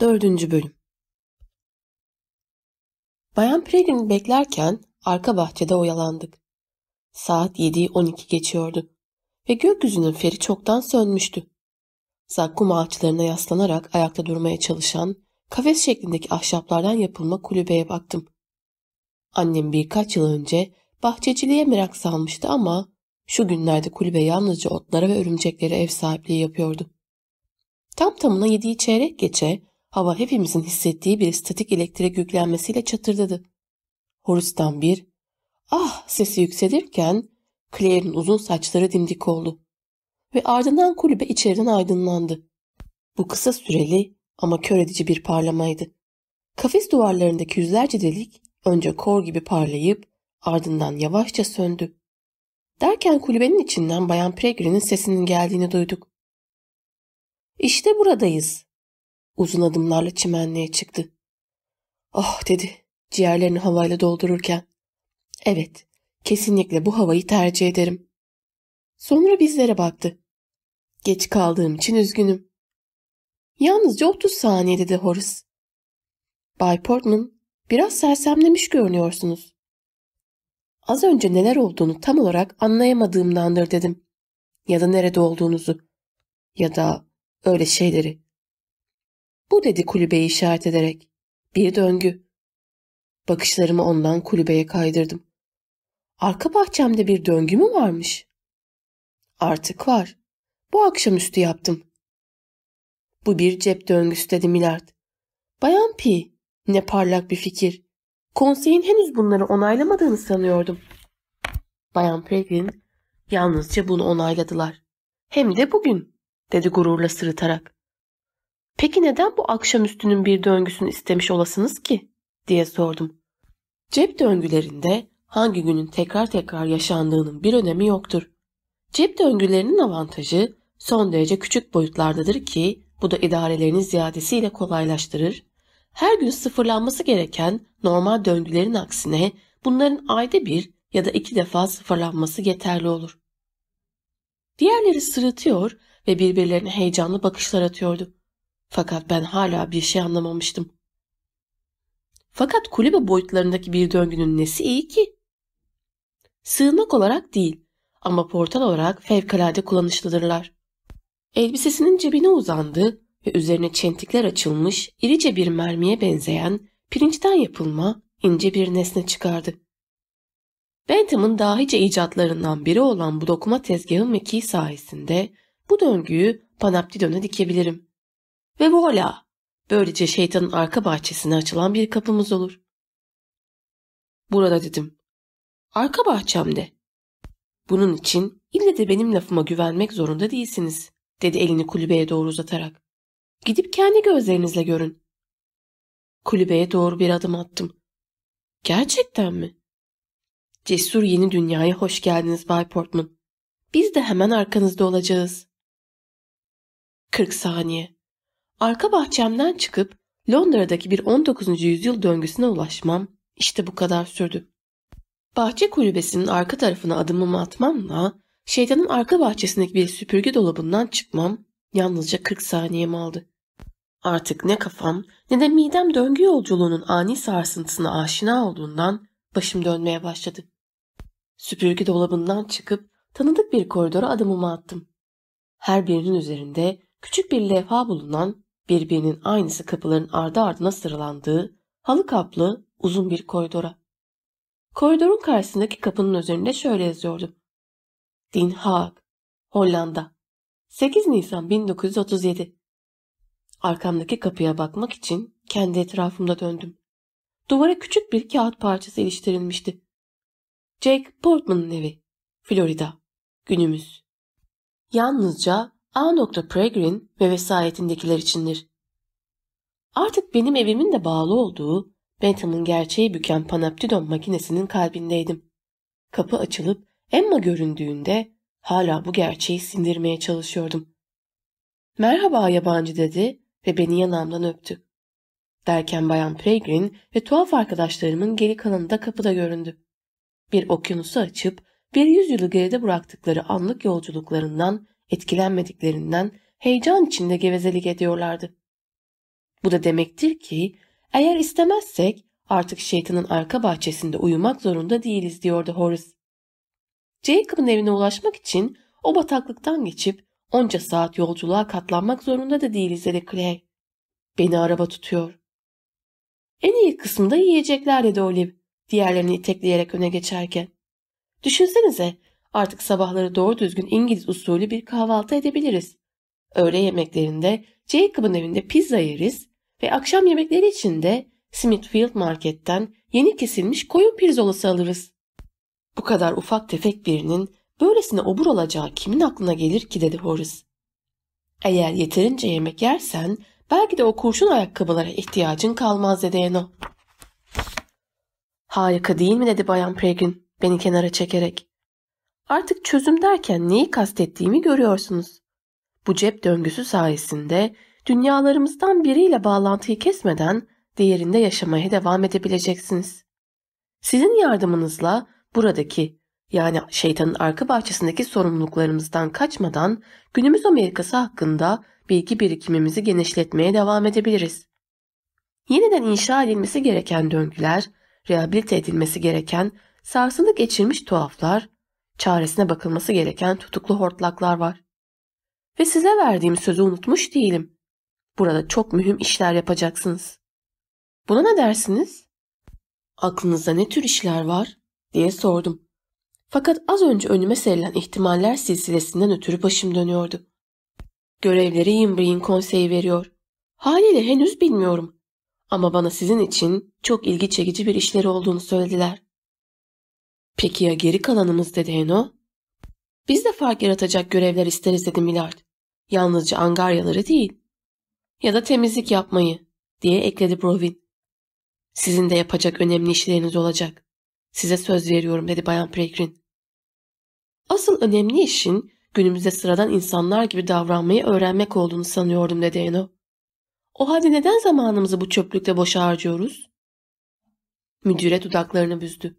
Dördüncü Bölüm Bayan Pregrin'i beklerken arka bahçede oyalandık. Saat 7'yi 12 geçiyordu ve gökyüzünün feri çoktan sönmüştü. Zakkum ağaçlarına yaslanarak ayakta durmaya çalışan, kafes şeklindeki ahşaplardan yapılma kulübeye baktım. Annem birkaç yıl önce bahçeciliğe merak salmıştı ama şu günlerde kulübe yalnızca otlara ve örümceklere ev sahipliği yapıyordu. Tam tamına yediği çeyrek geçe hava hepimizin hissettiği bir statik elektrik yüklenmesiyle çatırdadı. Horus'tan bir ah sesi yükselirken Claire'in uzun saçları dimdik oldu ve ardından kulübe içeriden aydınlandı. Bu kısa süreli ama kör edici bir parlamaydı. Kafes duvarlarındaki yüzlerce delik önce kor gibi parlayıp ardından yavaşça söndü. Derken kulübenin içinden Bayan Pregrin'in sesinin geldiğini duyduk. İşte buradayız. Uzun adımlarla çimenliğe çıktı. Oh dedi ciğerlerini havayla doldururken. Evet, kesinlikle bu havayı tercih ederim. Sonra bizlere baktı. Geç kaldığım için üzgünüm. Yalnızca 30 saniye dedi Horace. Bay Portman, biraz sersemlemiş görünüyorsunuz. Az önce neler olduğunu tam olarak anlayamadığımdandır dedim. Ya da nerede olduğunuzu. Ya da öyle şeyleri. Bu dedi kulübeyi işaret ederek. Bir döngü. Bakışlarımı ondan kulübeye kaydırdım. Arka bahçemde bir döngü mü varmış? Artık var. Bu akşamüstü yaptım. Bu bir cep döngüsü dedi Milard. Bayan P. Ne parlak bir fikir. Konseyin henüz bunları onaylamadığını sanıyordum. Bayan Pregrin yalnızca bunu onayladılar. Hem de bugün, dedi gururla sırıtarak. Peki neden bu akşamüstünün bir döngüsünü istemiş olasınız ki? diye sordum. Cep döngülerinde hangi günün tekrar tekrar yaşandığının bir önemi yoktur. Cep döngülerinin avantajı son derece küçük boyutlardadır ki bu da idarelerini ziyadesiyle kolaylaştırır. Her gün sıfırlanması gereken normal döngülerin aksine bunların ayda bir ya da iki defa sıfırlanması yeterli olur. Diğerleri sırıtıyor ve birbirlerine heyecanlı bakışlar atıyordu. Fakat ben hala bir şey anlamamıştım. Fakat kulübe boyutlarındaki bir döngünün nesi iyi ki? Sığınak olarak değil ama portal olarak fevkalade kullanışlıdırlar. Elbisesinin cebine uzandı ve üzerine çentikler açılmış irice bir mermiye benzeyen pirinçten yapılma ince bir nesne çıkardı. Bentham'ın dahice icatlarından biri olan bu dokuma tezgahı mekiği sayesinde bu döngüyü panaptidona dikebilirim. Ve voilà! Böylece şeytanın arka bahçesine açılan bir kapımız olur. Burada dedim. Arka bahçemde. Bunun için ille de benim lafıma güvenmek zorunda değilsiniz, dedi elini kulübeye doğru uzatarak. Gidip kendi gözlerinizle görün. Kulübeye doğru bir adım attım. Gerçekten mi? Cesur yeni dünyaya hoş geldiniz Bay Portman. Biz de hemen arkanızda olacağız. 40 saniye. Arka bahçemden çıkıp Londra'daki bir 19. yüzyıl döngüsüne ulaşmam işte bu kadar sürdü. Bahçe kulübesinin arka tarafına adımımı atmamla şeytanın arka bahçesindeki bir süpürge dolabından çıkmam yalnızca 40 saniyemi aldı. Artık ne kafam ne de midem döngü yolculuğunun ani sarsıntısına aşina olduğundan başım dönmeye başladı. Süpürge dolabından çıkıp tanıdık bir koridora adımımı attım. Her birinin üzerinde küçük bir levha bulunan birbirinin aynısı kapıların ardı ardına sıralandığı halı kaplı uzun bir koridora. Koridorun karşısındaki kapının üzerinde şöyle yazıyordu. Den Haag, Hollanda. 8 Nisan 1937. Arkamdaki kapıya bakmak için kendi etrafımda döndüm. Duvara küçük bir kağıt parçası iliştirilmişti. Jake Portman'ın evi. Florida. Günümüz. Yalnızca A. Pregrin ve vesayetindekiler içindir. Artık benim evimin de bağlı olduğu Bentham'ın gerçeği büken panoptidon makinesinin kalbindeydim. Kapı açılıp Emma göründüğünde hala bu gerçeği sindirmeye çalışıyordum. Merhaba yabancı dedi ve beni yanağımdan öptü. Derken Bayan Pregrin ve tuhaf arkadaşlarımın geri kalanı da kapıda göründü. Bir okyanusu açıp bir yüzyılı geride bıraktıkları anlık yolculuklarından etkilenmediklerinden heyecan içinde gevezelik ediyorlardı. Bu da demektir ki eğer istemezsek artık şeytanın arka bahçesinde uyumak zorunda değiliz diyordu Horace. Jacob'ın evine ulaşmak için o bataklıktan geçip onca saat yolculuğa katlanmak zorunda da değiliz dedi Clay. Beni araba tutuyor. En iyi kısımda yiyecekler dedi Olive diğerlerini itekleyerek öne geçerken. Düşünsenize artık sabahları doğru düzgün İngiliz usulü bir kahvaltı edebiliriz. Öğle yemeklerinde Jacob'ın evinde pizza yeriz ve akşam yemekleri için de Smithfield Market'ten yeni kesilmiş koyun pirzolası alırız. Bu kadar ufak tefek birinin böylesine obur olacağı kimin aklına gelir ki dedi Horace. Eğer yeterince yemek yersen belki de o kurşun ayakkabılara ihtiyacın kalmaz dedi Eno. Harika değil mi dedi Bayan Pregrin beni kenara çekerek. Artık çözüm derken neyi kastettiğimi görüyorsunuz. Bu cep döngüsü sayesinde dünyalarımızdan biriyle bağlantıyı kesmeden diğerinde yaşamaya devam edebileceksiniz. Sizin yardımınızla buradaki yani şeytanın arka bahçesindeki sorumluluklarımızdan kaçmadan günümüz Amerikası hakkında bilgi birikimimizi genişletmeye devam edebiliriz. Yeniden inşa edilmesi gereken döngüler, rehabilite edilmesi gereken sarsıntı geçirmiş tuhaflar, çaresine bakılması gereken tutuklu hortlaklar var. Ve size verdiğim sözü unutmuş değilim. Burada çok mühim işler yapacaksınız. Buna ne dersiniz? Aklınızda ne tür işler var? diye sordum. Fakat az önce önüme serilen ihtimaller silsilesinden ötürü başım dönüyordu. Görevleri Imbri'in konseyi veriyor. Haliyle henüz bilmiyorum. Ama bana sizin için çok ilgi çekici bir işleri olduğunu söylediler. Peki ya geri kalanımız dedi Heno? Biz de fark yaratacak görevler isteriz dedi Millard. Yalnızca angaryaları değil. Ya da temizlik yapmayı diye ekledi Brovin. Sizin de yapacak önemli işleriniz olacak. Size söz veriyorum dedi Bayan Pregrin. Asıl önemli işin günümüzde sıradan insanlar gibi davranmayı öğrenmek olduğunu sanıyordum dedi Eno. O halde neden zamanımızı bu çöplükte boşa harcıyoruz? Müdüre dudaklarını büzdü.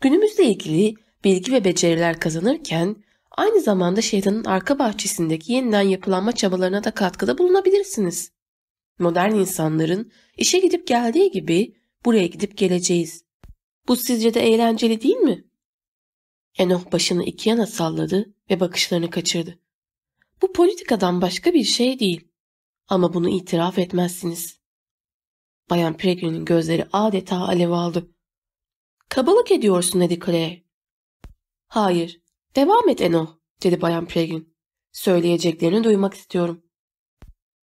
Günümüzle ilgili bilgi ve beceriler kazanırken aynı zamanda şeytanın arka bahçesindeki yeniden yapılanma çabalarına da katkıda bulunabilirsiniz. Modern insanların işe gidip geldiği gibi buraya gidip geleceğiz. Bu sizce de eğlenceli değil mi? Enoh başını iki yana salladı ve bakışlarını kaçırdı. Bu politikadan başka bir şey değil. Ama bunu itiraf etmezsiniz. Bayan Pregrin'in gözleri adeta alev aldı. Kabalık ediyorsun dedi Claire. Hayır, devam et Enoh, dedi Bayan Pregrin. Söyleyeceklerini duymak istiyorum.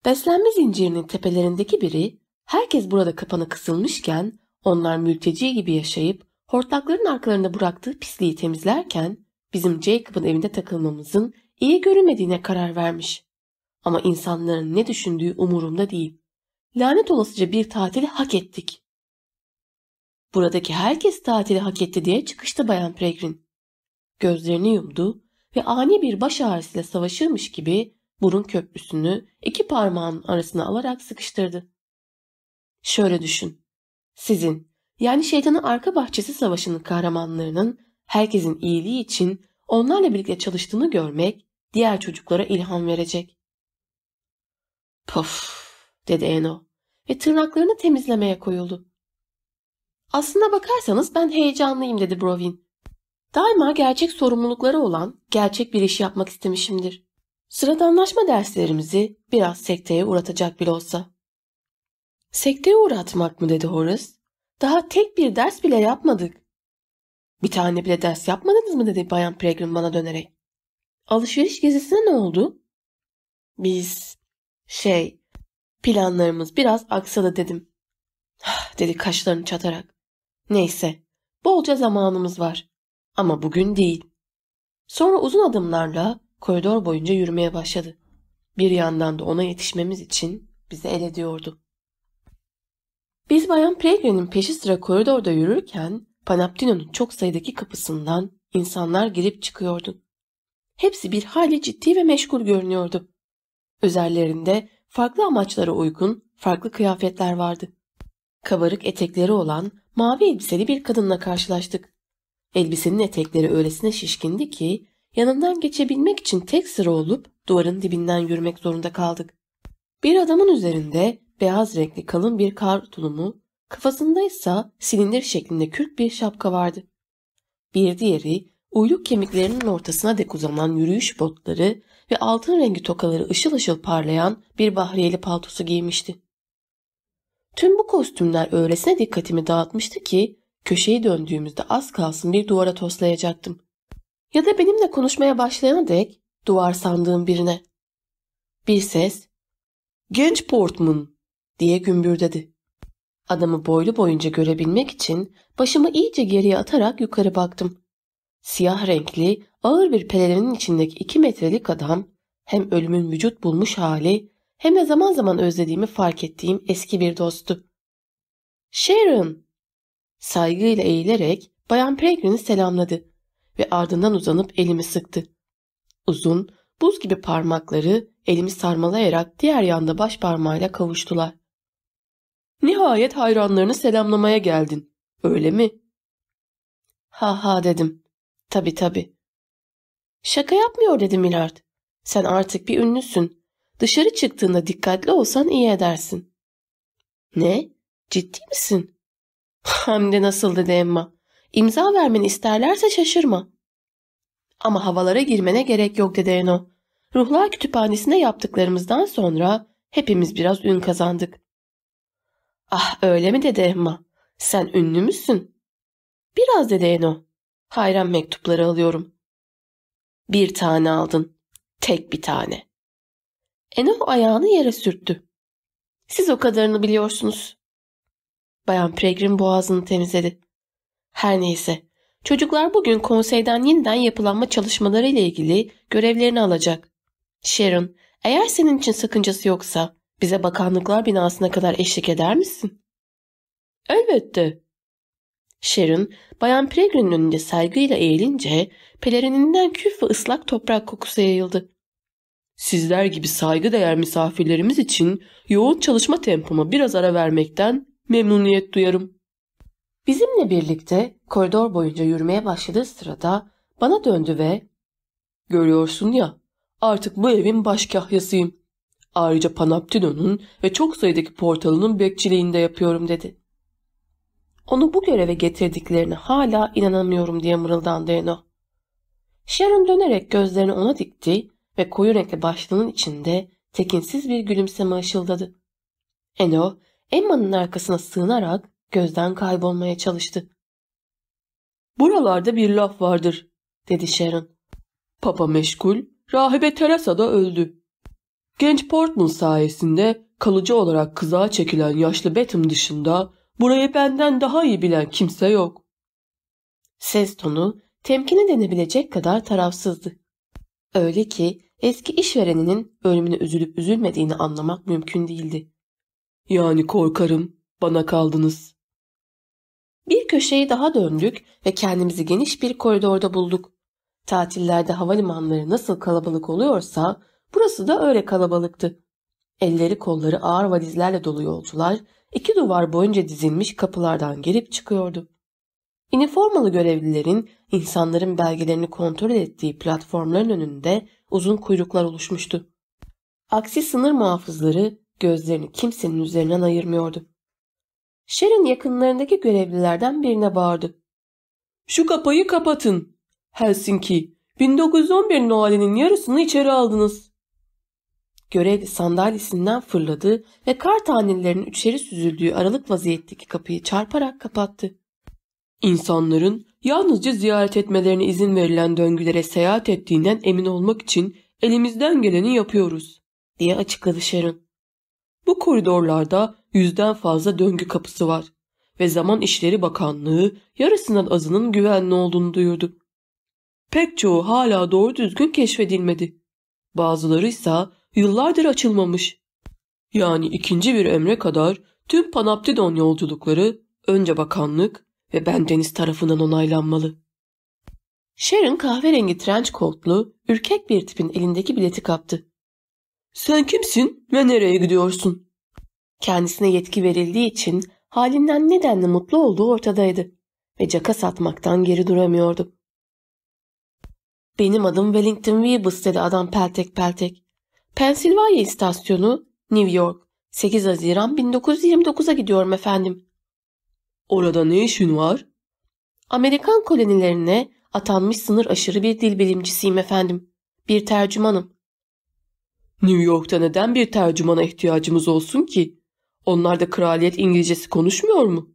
Beslenme zincirinin tepelerindeki biri, herkes burada kapanı kısılmışken, onlar mülteci gibi yaşayıp hortlakların arkalarında bıraktığı pisliği temizlerken, bizim Jacob'ın evinde takılmamızın iyi görünmediğine karar vermiş. Ama insanların ne düşündüğü umurumda değil. Lanet olasıca bir tatili hak ettik. Buradaki herkes tatili hak etti diye çıkıştı Bayan Pregrin. Gözlerini yumdu ve ani bir baş ağrısıyla savaşırmış gibi burun köprüsünü iki parmağının arasına alarak sıkıştırdı. Şöyle düşün. Sizin yani şeytanın arka bahçesi savaşının kahramanlarının herkesin iyiliği için onlarla birlikte çalıştığını görmek diğer çocuklara ilham verecek. Puf dedi Eno ve tırnaklarını temizlemeye koyuldu. Aslına bakarsanız ben heyecanlıyım dedi Brovin. Daima gerçek sorumlulukları olan gerçek bir iş yapmak istemişimdir. Sıradanlaşma derslerimizi biraz sekteye uğratacak bile olsa. Sekteye uğratmak mı dedi Horace. Daha tek bir ders bile yapmadık. Bir tane bile ders yapmadınız mı dedi Bayan Peregrine bana dönerek. Alışveriş gezisine ne oldu? Biz şey planlarımız biraz aksadı dedim. dedi kaşlarını çatarak. Neyse bolca zamanımız var ama bugün değil. Sonra uzun adımlarla koridor boyunca yürümeye başladı. Bir yandan da ona yetişmemiz için bizi el ediyordu. Biz Bayan Pregrin'in peşi sıra koridorda yürürken Panaptino'nun çok sayıdaki kapısından insanlar girip çıkıyordu. Hepsi bir hali ciddi ve meşgul görünüyordu. Üzerlerinde farklı amaçlara uygun farklı kıyafetler vardı. Kabarık etekleri olan mavi elbiseli bir kadınla karşılaştık. Elbisenin etekleri öylesine şişkindi ki yanından geçebilmek için tek sıra olup duvarın dibinden yürümek zorunda kaldık. Bir adamın üzerinde beyaz renkli kalın bir kar tulumu, kafasında ise silindir şeklinde kürk bir şapka vardı. Bir diğeri uyluk kemiklerinin ortasına dek uzanan yürüyüş botları ve altın rengi tokaları ışıl ışıl parlayan bir bahriyeli paltosu giymişti. Tüm bu kostümler öylesine dikkatimi dağıtmıştı ki köşeyi döndüğümüzde az kalsın bir duvara toslayacaktım. Ya da benimle konuşmaya başlayana dek duvar sandığım birine. Bir ses ''Genç Portman'' diye gümbürdedi. Adamı boylu boyunca görebilmek için başımı iyice geriye atarak yukarı baktım. Siyah renkli, ağır bir pelerinin içindeki iki metrelik adam hem ölümün vücut bulmuş hali hem de zaman zaman özlediğimi fark ettiğim eski bir dostu. Sharon! Saygıyla eğilerek Bayan Peregrine'i selamladı ve ardından uzanıp elimi sıktı. Uzun, buz gibi parmakları elimi sarmalayarak diğer yanda baş parmağıyla kavuştular. Nihayet hayranlarını selamlamaya geldin, öyle mi? Ha ha dedim. Tabi tabi. Şaka yapmıyor dedi Millard. Sen artık bir ünlüsün. Dışarı çıktığında dikkatli olsan iyi edersin. Ne? Ciddi misin? Hem de nasıl dedi Emma. İmza vermeni isterlerse şaşırma. Ama havalara girmene gerek yok dedi Eno. Ruhlar kütüphanesinde yaptıklarımızdan sonra hepimiz biraz ün kazandık. Ah öyle mi dedi Emma. Sen ünlü müsün? Biraz dedi Eno. Hayran mektupları alıyorum. Bir tane aldın. Tek bir tane. Eno ayağını yere sürttü. Siz o kadarını biliyorsunuz. Bayan Pregrin boğazını temizledi. Her neyse. Çocuklar bugün konseyden yeniden yapılanma çalışmaları ile ilgili görevlerini alacak. Sharon, eğer senin için sakıncası yoksa bize bakanlıklar binasına kadar eşlik eder misin? Elbette. Sharon, Bayan Peregrine'in önünde saygıyla eğilince pelerininden küf ve ıslak toprak kokusu yayıldı. Sizler gibi saygıdeğer misafirlerimiz için yoğun çalışma tempoma biraz ara vermekten memnuniyet duyarım. Bizimle birlikte koridor boyunca yürümeye başladığı sırada bana döndü ve ''Görüyorsun ya, artık bu evin baş kahyasıyım. Ayrıca Panoptido'nun ve çok sayıdaki portalının bekçiliğinde yapıyorum.'' dedi. Onu bu göreve getirdiklerine hala inanamıyorum diye mırıldandı Eno. Sharon dönerek gözlerini ona dikti ve koyu renkli başlığının içinde tekinsiz bir gülümseme ışıldadı. Eno, Emma'nın arkasına sığınarak gözden kaybolmaya çalıştı. Buralarda bir laf vardır, dedi Sharon. Papa meşgul, rahibe Teresa da öldü. Genç Portman sayesinde kalıcı olarak kızağa çekilen yaşlı Betham dışında burayı benden daha iyi bilen kimse yok. Ses tonu temkini denebilecek kadar tarafsızdı. Öyle ki eski işvereninin ölümüne üzülüp üzülmediğini anlamak mümkün değildi. Yani korkarım bana kaldınız. Bir köşeyi daha döndük ve kendimizi geniş bir koridorda bulduk. Tatillerde havalimanları nasıl kalabalık oluyorsa burası da öyle kalabalıktı. Elleri kolları ağır valizlerle dolu yolcular iki duvar boyunca dizilmiş kapılardan gelip çıkıyordu. Üniformalı görevlilerin insanların belgelerini kontrol ettiği platformların önünde uzun kuyruklar oluşmuştu. Aksi sınır muhafızları gözlerini kimsenin üzerinden ayırmıyordu. Sharon yakınlarındaki görevlilerden birine bağırdı. Şu kapıyı kapatın. Helsinki, 1911 Noel'inin yarısını içeri aldınız. Görevli sandalyesinden fırladı ve kar tanelerinin içeri süzüldüğü aralık vaziyetteki kapıyı çarparak kapattı. İnsanların yalnızca ziyaret etmelerine izin verilen döngülere seyahat ettiğinden emin olmak için elimizden geleni yapıyoruz, diye açıkladı Sharon. Bu koridorlarda yüzden fazla döngü kapısı var ve Zaman İşleri Bakanlığı yarısından azının güvenli olduğunu duyurdu. Pek çoğu hala doğru düzgün keşfedilmedi. Bazıları ise yıllardır açılmamış. Yani ikinci bir emre kadar tüm Panoptidon yolculukları önce bakanlık ve ben deniz tarafından onaylanmalı. Sharon kahverengi trench coatlu, ürkek bir tipin elindeki bileti kaptı. Sen kimsin ve nereye gidiyorsun? Kendisine yetki verildiği için halinden nedenle mutlu olduğu ortadaydı ve caka satmaktan geri duramıyordu. Benim adım Wellington Weebus dedi adam peltek peltek. Pensilvanya istasyonu New York 8 Haziran 1929'a gidiyorum efendim. Orada ne işin var? Amerikan kolonilerine atanmış sınır aşırı bir dil bilimcisiyim efendim. Bir tercümanım. New York'ta neden bir tercümana ihtiyacımız olsun ki? Onlar da kraliyet İngilizcesi konuşmuyor mu?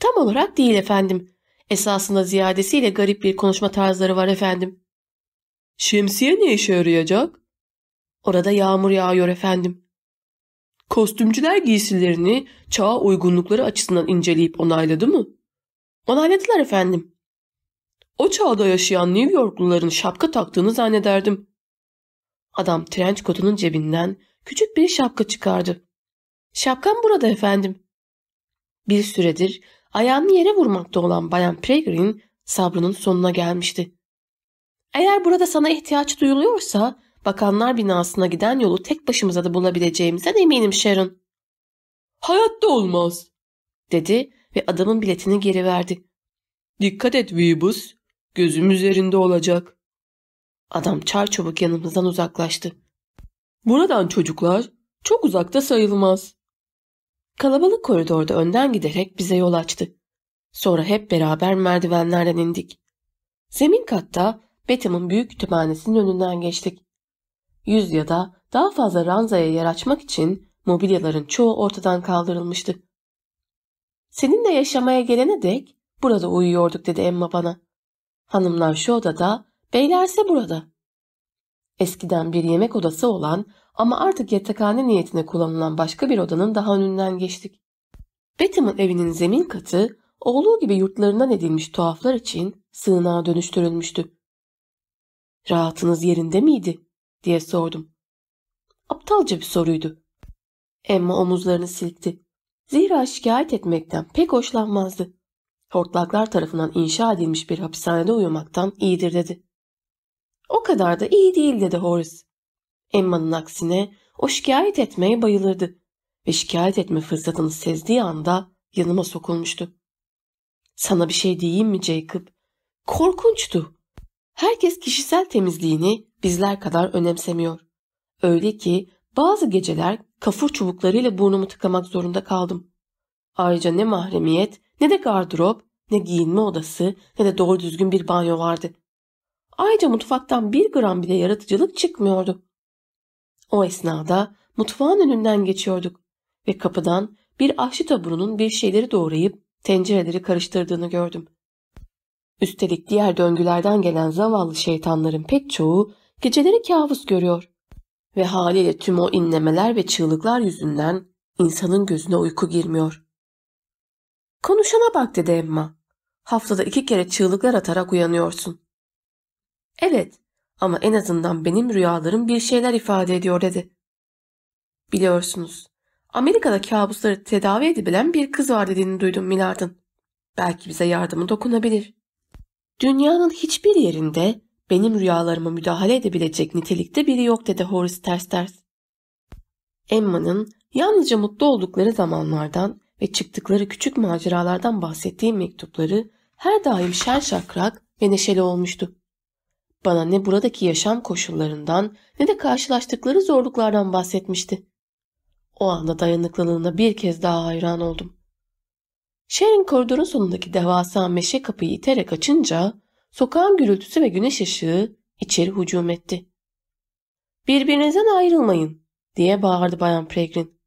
Tam olarak değil efendim. Esasında ziyadesiyle garip bir konuşma tarzları var efendim. Şemsiye ne işe yarayacak? Orada yağmur yağıyor efendim. Kostümcüler giysilerini çağa uygunlukları açısından inceleyip onayladı mı? Onayladılar efendim. O çağda yaşayan New Yorkluların şapka taktığını zannederdim. Adam trenç kotunun cebinden küçük bir şapka çıkardı. Şapkam burada efendim. Bir süredir ayağını yere vurmakta olan Bayan Peregrine sabrının sonuna gelmişti. Eğer burada sana ihtiyaç duyuluyorsa bakanlar binasına giden yolu tek başımıza da bulabileceğimizden eminim Sharon. Hayatta olmaz, dedi ve adamın biletini geri verdi. Dikkat et Weebus, gözüm üzerinde olacak. Adam çar çabuk yanımızdan uzaklaştı. Buradan çocuklar çok uzakta sayılmaz. Kalabalık koridorda önden giderek bize yol açtı. Sonra hep beraber merdivenlerden indik. Zemin katta Betham'ın büyük kütüphanesinin önünden geçtik. Yüz ya da daha fazla ranzaya yer açmak için mobilyaların çoğu ortadan kaldırılmıştı. Seninle yaşamaya gelene dek burada uyuyorduk dedi Emma bana. Hanımlar şu odada, beylerse burada. Eskiden bir yemek odası olan ama artık yatakhane niyetine kullanılan başka bir odanın daha önünden geçtik. Betham'ın evinin zemin katı olduğu gibi yurtlarından edilmiş tuhaflar için sığınağa dönüştürülmüştü. Rahatınız yerinde miydi? Diye sordum. Aptalca bir soruydu. Emma omuzlarını silkti. Zira şikayet etmekten pek hoşlanmazdı. Hortlaklar tarafından inşa edilmiş bir hapishanede uyumaktan iyidir dedi. O kadar da iyi değil dedi Horace. Emma'nın aksine o şikayet etmeye bayılırdı ve şikayet etme fırsatını sezdiği anda yanıma sokulmuştu. Sana bir şey diyeyim mi Jacob? Korkunçtu. Herkes kişisel temizliğini bizler kadar önemsemiyor. Öyle ki bazı geceler kafur çubuklarıyla burnumu tıkamak zorunda kaldım. Ayrıca ne mahremiyet, ne de gardırop, ne giyinme odası, ne de doğru düzgün bir banyo vardı. Ayrıca mutfaktan bir gram bile yaratıcılık çıkmıyordu. O esnada mutfağın önünden geçiyorduk ve kapıdan bir aşçı taburunun bir şeyleri doğrayıp tencereleri karıştırdığını gördüm. Üstelik diğer döngülerden gelen zavallı şeytanların pek çoğu geceleri kabus görüyor. Ve haliyle tüm o inlemeler ve çığlıklar yüzünden insanın gözüne uyku girmiyor. Konuşana bak dedi Emma. Haftada iki kere çığlıklar atarak uyanıyorsun. Evet ama en azından benim rüyalarım bir şeyler ifade ediyor dedi. Biliyorsunuz Amerika'da kabusları tedavi edebilen bir kız var dediğini duydum Milard'ın. Belki bize yardımı dokunabilir. Dünyanın hiçbir yerinde benim rüyalarıma müdahale edebilecek nitelikte biri yok dedi Horace ters ters. Emma'nın yalnızca mutlu oldukları zamanlardan ve çıktıkları küçük maceralardan bahsettiği mektupları her daim şen şakrak ve neşeli olmuştu. Bana ne buradaki yaşam koşullarından ne de karşılaştıkları zorluklardan bahsetmişti. O anda dayanıklılığına bir kez daha hayran oldum. Şehrin koridorun sonundaki devasa meşe kapıyı iterek açınca sokağın gürültüsü ve güneş ışığı içeri hücum etti. Birbirinizden ayrılmayın diye bağırdı Bayan Pregrin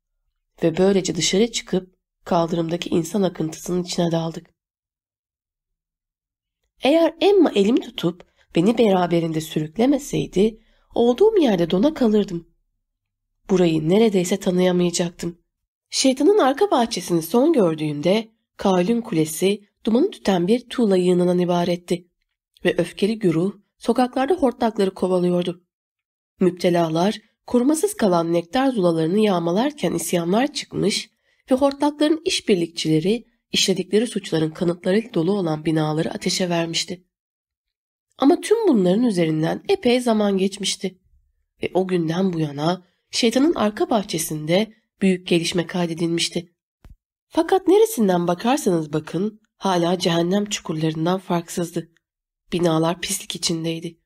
ve böylece dışarı çıkıp kaldırımdaki insan akıntısının içine daldık. Eğer Emma elimi tutup beni beraberinde sürüklemeseydi olduğum yerde dona kalırdım. Burayı neredeyse tanıyamayacaktım. Şeytanın arka bahçesini son gördüğümde Kail'in kulesi dumanı tüten bir tuğla yığınından ibaretti ve öfkeli güruh sokaklarda hortlakları kovalıyordu. Müptelalar korumasız kalan nektar zulalarını yağmalarken isyanlar çıkmış ve hortlakların işbirlikçileri işledikleri suçların kanıtlarıyla dolu olan binaları ateşe vermişti. Ama tüm bunların üzerinden epey zaman geçmişti ve o günden bu yana şeytanın arka bahçesinde büyük gelişme kaydedilmişti. Fakat neresinden bakarsanız bakın hala cehennem çukurlarından farksızdı. Binalar pislik içindeydi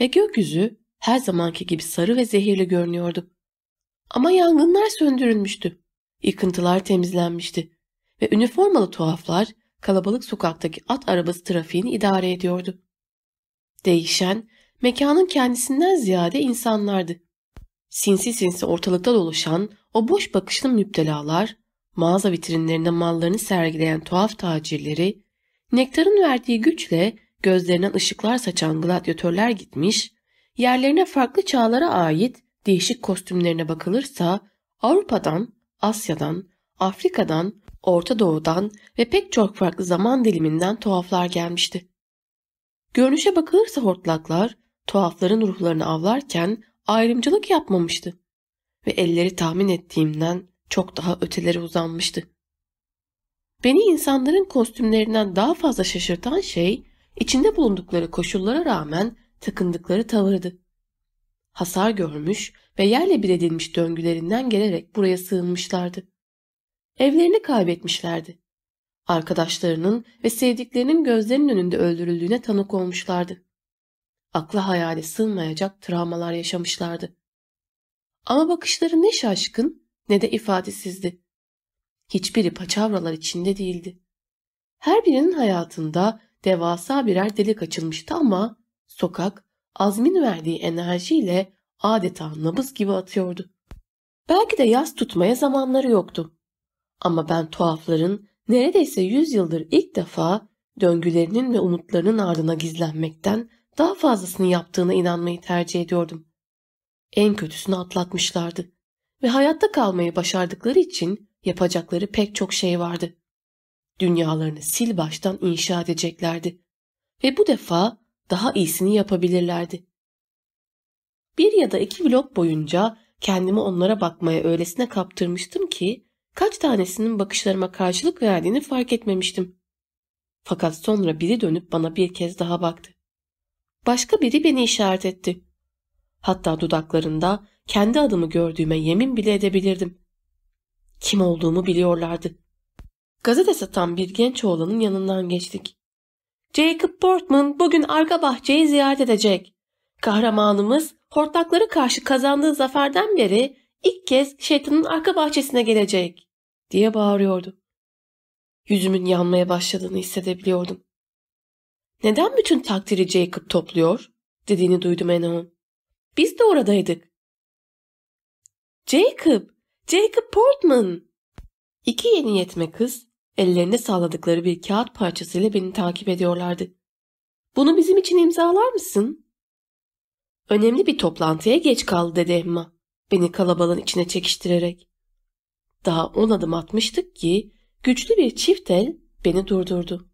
ve gökyüzü her zamanki gibi sarı ve zehirli görünüyordu. Ama yangınlar söndürülmüştü. Yıkıntılar temizlenmişti ve üniformalı tuhaflar kalabalık sokaktaki at arabası trafiğini idare ediyordu. Değişen, mekanın kendisinden ziyade insanlardı. Sinsi sinsi ortalıkta dolaşan o boş bakışlı müptelalar, mağaza vitrinlerinde mallarını sergileyen tuhaf tacirleri, nektarın verdiği güçle gözlerinden ışıklar saçan gladyatörler gitmiş, yerlerine farklı çağlara ait değişik kostümlerine bakılırsa Avrupa'dan, Asya'dan, Afrika'dan, Orta Doğu'dan ve pek çok farklı zaman diliminden tuhaflar gelmişti. Görünüşe bakılırsa hortlaklar tuhafların ruhlarını avlarken ayrımcılık yapmamıştı ve elleri tahmin ettiğimden çok daha ötelere uzanmıştı. Beni insanların kostümlerinden daha fazla şaşırtan şey içinde bulundukları koşullara rağmen takındıkları tavırdı. Hasar görmüş ve yerle bir edilmiş döngülerinden gelerek buraya sığınmışlardı. Evlerini kaybetmişlerdi. Arkadaşlarının ve sevdiklerinin gözlerinin önünde öldürüldüğüne tanık olmuşlardı. Akla hayale sığmayacak travmalar yaşamışlardı. Ama bakışları ne şaşkın ne de ifadesizdi. Hiçbiri paçavralar içinde değildi. Her birinin hayatında devasa birer delik açılmıştı ama sokak azmin verdiği enerjiyle adeta nabız gibi atıyordu. Belki de yaz tutmaya zamanları yoktu. Ama ben tuhafların neredeyse yüz yıldır ilk defa döngülerinin ve umutlarının ardına gizlenmekten daha fazlasını yaptığına inanmayı tercih ediyordum. En kötüsünü atlatmışlardı ve hayatta kalmayı başardıkları için yapacakları pek çok şey vardı. Dünyalarını sil baştan inşa edeceklerdi ve bu defa daha iyisini yapabilirlerdi. Bir ya da iki blok boyunca kendimi onlara bakmaya öylesine kaptırmıştım ki kaç tanesinin bakışlarıma karşılık verdiğini fark etmemiştim. Fakat sonra biri dönüp bana bir kez daha baktı. Başka biri beni işaret etti. Hatta dudaklarında kendi adımı gördüğüme yemin bile edebilirdim. Kim olduğumu biliyorlardı. Gazete satan bir genç oğlanın yanından geçtik. Jacob Portman bugün arka bahçeyi ziyaret edecek. Kahramanımız hortlakları karşı kazandığı zaferden beri ilk kez şeytanın arka bahçesine gelecek diye bağırıyordu. Yüzümün yanmaya başladığını hissedebiliyordum. Neden bütün takdiri Jacob topluyor? dediğini duydum Ena'nın. Biz de oradaydık. Jacob, Jacob Portman. İki yeni yetme kız ellerinde salladıkları bir kağıt parçasıyla beni takip ediyorlardı. Bunu bizim için imzalar mısın? Önemli bir toplantıya geç kaldı dedi Emma. Beni kalabalığın içine çekiştirerek. Daha on adım atmıştık ki güçlü bir çift el beni durdurdu.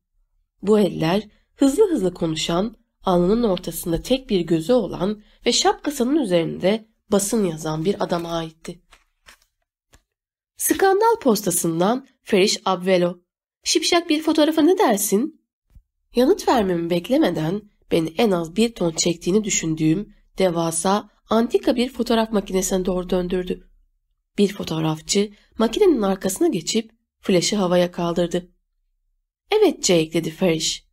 Bu eller hızlı hızlı konuşan, alnının ortasında tek bir gözü olan ve şapkasının üzerinde basın yazan bir adama aitti. Skandal postasından Feriş Abvelo. Şipşak bir fotoğrafa ne dersin? Yanıt vermemi beklemeden beni en az bir ton çektiğini düşündüğüm devasa antika bir fotoğraf makinesine doğru döndürdü. Bir fotoğrafçı makinenin arkasına geçip flaşı havaya kaldırdı. Evet Jake dedi Feriş.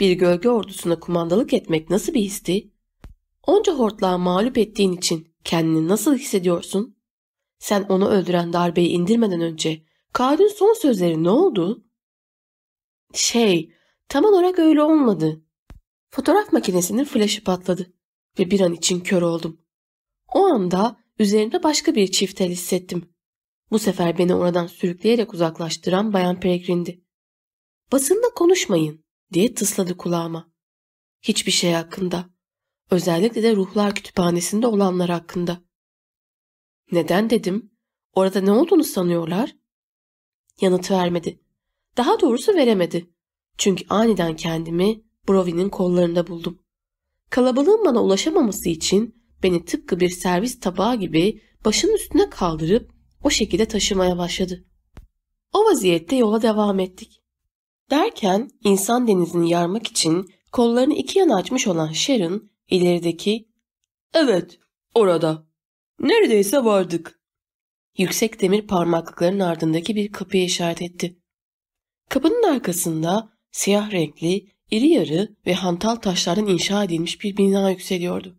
Bir gölge ordusuna kumandalık etmek nasıl bir histi? Onca hortlağı mağlup ettiğin için kendini nasıl hissediyorsun? Sen onu öldüren darbeyi indirmeden önce Kaid'in son sözleri ne oldu? Şey, tam olarak öyle olmadı. Fotoğraf makinesinin flaşı patladı ve bir an için kör oldum. O anda üzerimde başka bir çift el hissettim. Bu sefer beni oradan sürükleyerek uzaklaştıran Bayan Peregrine'di. Basında konuşmayın diye tısladı kulağıma. Hiçbir şey hakkında. Özellikle de ruhlar kütüphanesinde olanlar hakkında. Neden dedim? Orada ne olduğunu sanıyorlar? Yanıt vermedi. Daha doğrusu veremedi. Çünkü aniden kendimi Brovy'nin kollarında buldum. Kalabalığın bana ulaşamaması için beni tıpkı bir servis tabağı gibi başının üstüne kaldırıp o şekilde taşımaya başladı. O vaziyette yola devam ettik. Derken insan denizini yarmak için kollarını iki yana açmış olan Sharon ilerideki ''Evet, orada. Neredeyse vardık.'' Yüksek demir parmaklıkların ardındaki bir kapıya işaret etti. Kapının arkasında siyah renkli, iri yarı ve hantal taşlardan inşa edilmiş bir bina yükseliyordu.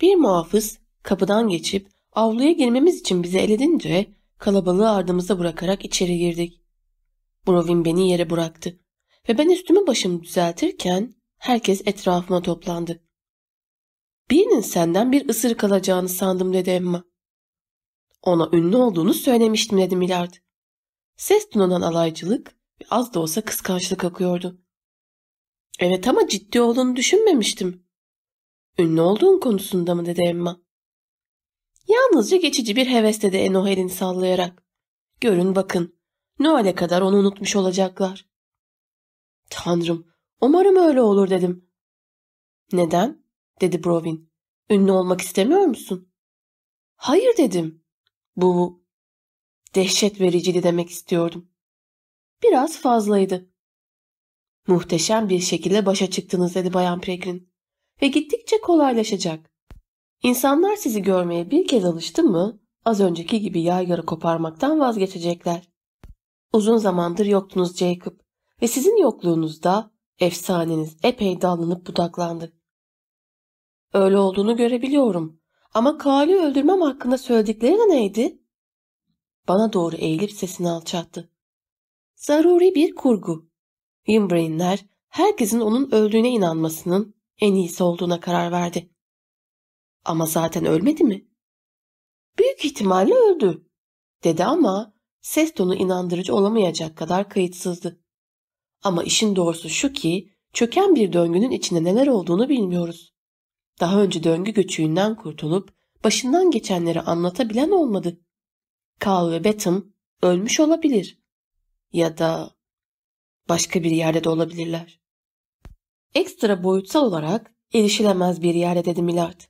Bir muhafız kapıdan geçip avluya girmemiz için bizi eledince kalabalığı ardımıza bırakarak içeri girdik. Brovin beni yere bıraktı ve ben üstümü başımı düzeltirken herkes etrafıma toplandı. Birinin senden bir ısırık alacağını sandım dedi Emma. Ona ünlü olduğunu söylemiştim dedi Millard. Ses tonundan alaycılık ve az da olsa kıskançlık akıyordu. Evet ama ciddi olduğunu düşünmemiştim. Ünlü olduğun konusunda mı dedi Emma. Yalnızca geçici bir heves dedi Eno elini sallayarak. Görün bakın. Noel'e kadar onu unutmuş olacaklar. Tanrım, umarım öyle olur dedim. Neden? Dedi Brovin. Ünlü olmak istemiyor musun? Hayır dedim. Bu dehşet vericiydi demek istiyordum. Biraz fazlaydı. Muhteşem bir şekilde başa çıktınız dedi Bayan Pregrin. Ve gittikçe kolaylaşacak. İnsanlar sizi görmeye bir kez alıştı mı az önceki gibi yaygara koparmaktan vazgeçecekler. Uzun zamandır yoktunuz Jacob ve sizin yokluğunuzda efsaneniz epey dallanıp budaklandı. Öyle olduğunu görebiliyorum ama Kali öldürmem hakkında söyledikleri de neydi? Bana doğru eğilip sesini alçattı. Zaruri bir kurgu. Wimbrain'ler herkesin onun öldüğüne inanmasının en iyisi olduğuna karar verdi. Ama zaten ölmedi mi? Büyük ihtimalle öldü, dedi ama ses tonu inandırıcı olamayacak kadar kayıtsızdı. Ama işin doğrusu şu ki çöken bir döngünün içinde neler olduğunu bilmiyoruz. Daha önce döngü göçüğünden kurtulup başından geçenleri anlatabilen olmadı. Carl ve Betham ölmüş olabilir. Ya da başka bir yerde de olabilirler. Ekstra boyutsal olarak erişilemez bir yerde dedi Millard.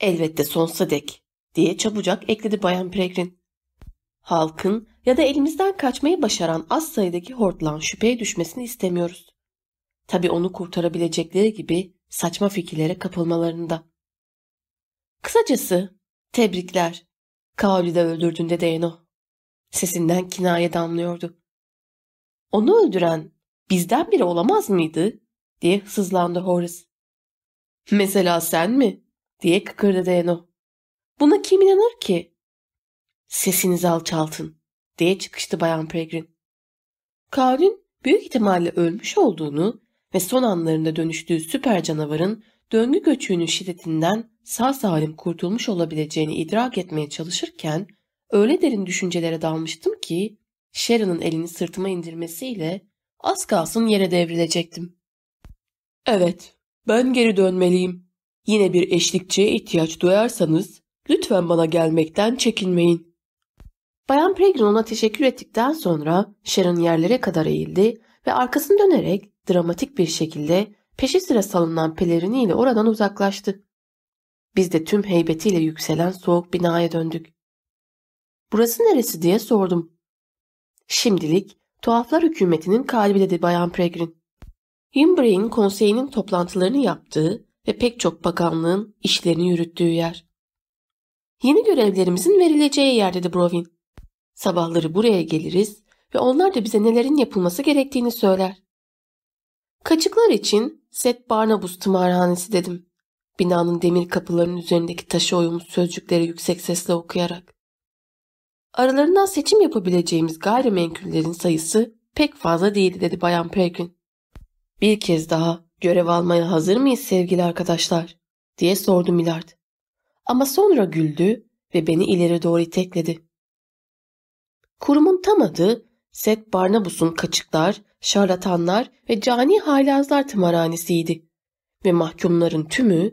Elbette sonsuza dek diye çabucak ekledi Bayan Pregrin. Halkın ya da elimizden kaçmayı başaran az sayıdaki hortlan şüpheye düşmesini istemiyoruz. Tabi onu kurtarabilecekleri gibi saçma fikirlere kapılmalarında. Kısacası tebrikler. Kaol'i de öldürdüğünde Deno. Sesinden kinaye damlıyordu. Onu öldüren bizden biri olamaz mıydı? diye sızlandı Horace. Mesela sen mi? diye kıkırdı Deno. Buna kim inanır ki? Sesinizi alçaltın diye çıkıştı Bayan Pregrin. Kaol'ün büyük ihtimalle ölmüş olduğunu ve son anlarında dönüştüğü süper canavarın döngü göçüğünün şiddetinden sağ salim kurtulmuş olabileceğini idrak etmeye çalışırken öyle derin düşüncelere dalmıştım ki Sharon'ın elini sırtıma indirmesiyle az kalsın yere devrilecektim. Evet, ben geri dönmeliyim. Yine bir eşlikçiye ihtiyaç duyarsanız lütfen bana gelmekten çekinmeyin. Bayan Pregrin teşekkür ettikten sonra Sharon yerlere kadar eğildi ve arkasını dönerek dramatik bir şekilde peşi sıra salınan peleriniyle oradan uzaklaştı. Biz de tüm heybetiyle yükselen soğuk binaya döndük. Burası neresi diye sordum. Şimdilik tuhaflar hükümetinin kalbi dedi Bayan Pregrin. Himbray'in konseyinin toplantılarını yaptığı ve pek çok bakanlığın işlerini yürüttüğü yer. Yeni görevlerimizin verileceği yer dedi Brovin. Sabahları buraya geliriz ve onlar da bize nelerin yapılması gerektiğini söyler. Kaçıklar için Set Barnabas tımarhanesi dedim. Binanın demir kapılarının üzerindeki taşı oyulmuş sözcükleri yüksek sesle okuyarak. Aralarından seçim yapabileceğimiz gayrimenkullerin sayısı pek fazla değildi dedi Bayan Peregrine. Bir kez daha görev almaya hazır mıyız sevgili arkadaşlar diye sordu Millard. Ama sonra güldü ve beni ileri doğru itekledi. Kurumun tam adı Set Barnabas'un kaçıklar, şarlatanlar ve cani haylazlar tımarhanesiydi. Ve mahkumların tümü,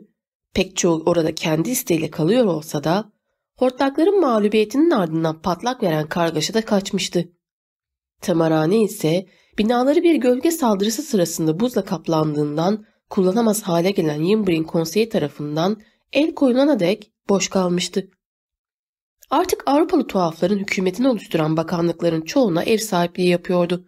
pek çoğu orada kendi isteğiyle kalıyor olsa da, hortlakların mağlubiyetinin ardından patlak veren kargaşada kaçmıştı. Tımarhane ise binaları bir gölge saldırısı sırasında buzla kaplandığından kullanamaz hale gelen Yimbrin konseyi tarafından el koyulana dek boş kalmıştı. Artık Avrupalı tuhafların hükümetini oluşturan bakanlıkların çoğuna ev sahipliği yapıyordu.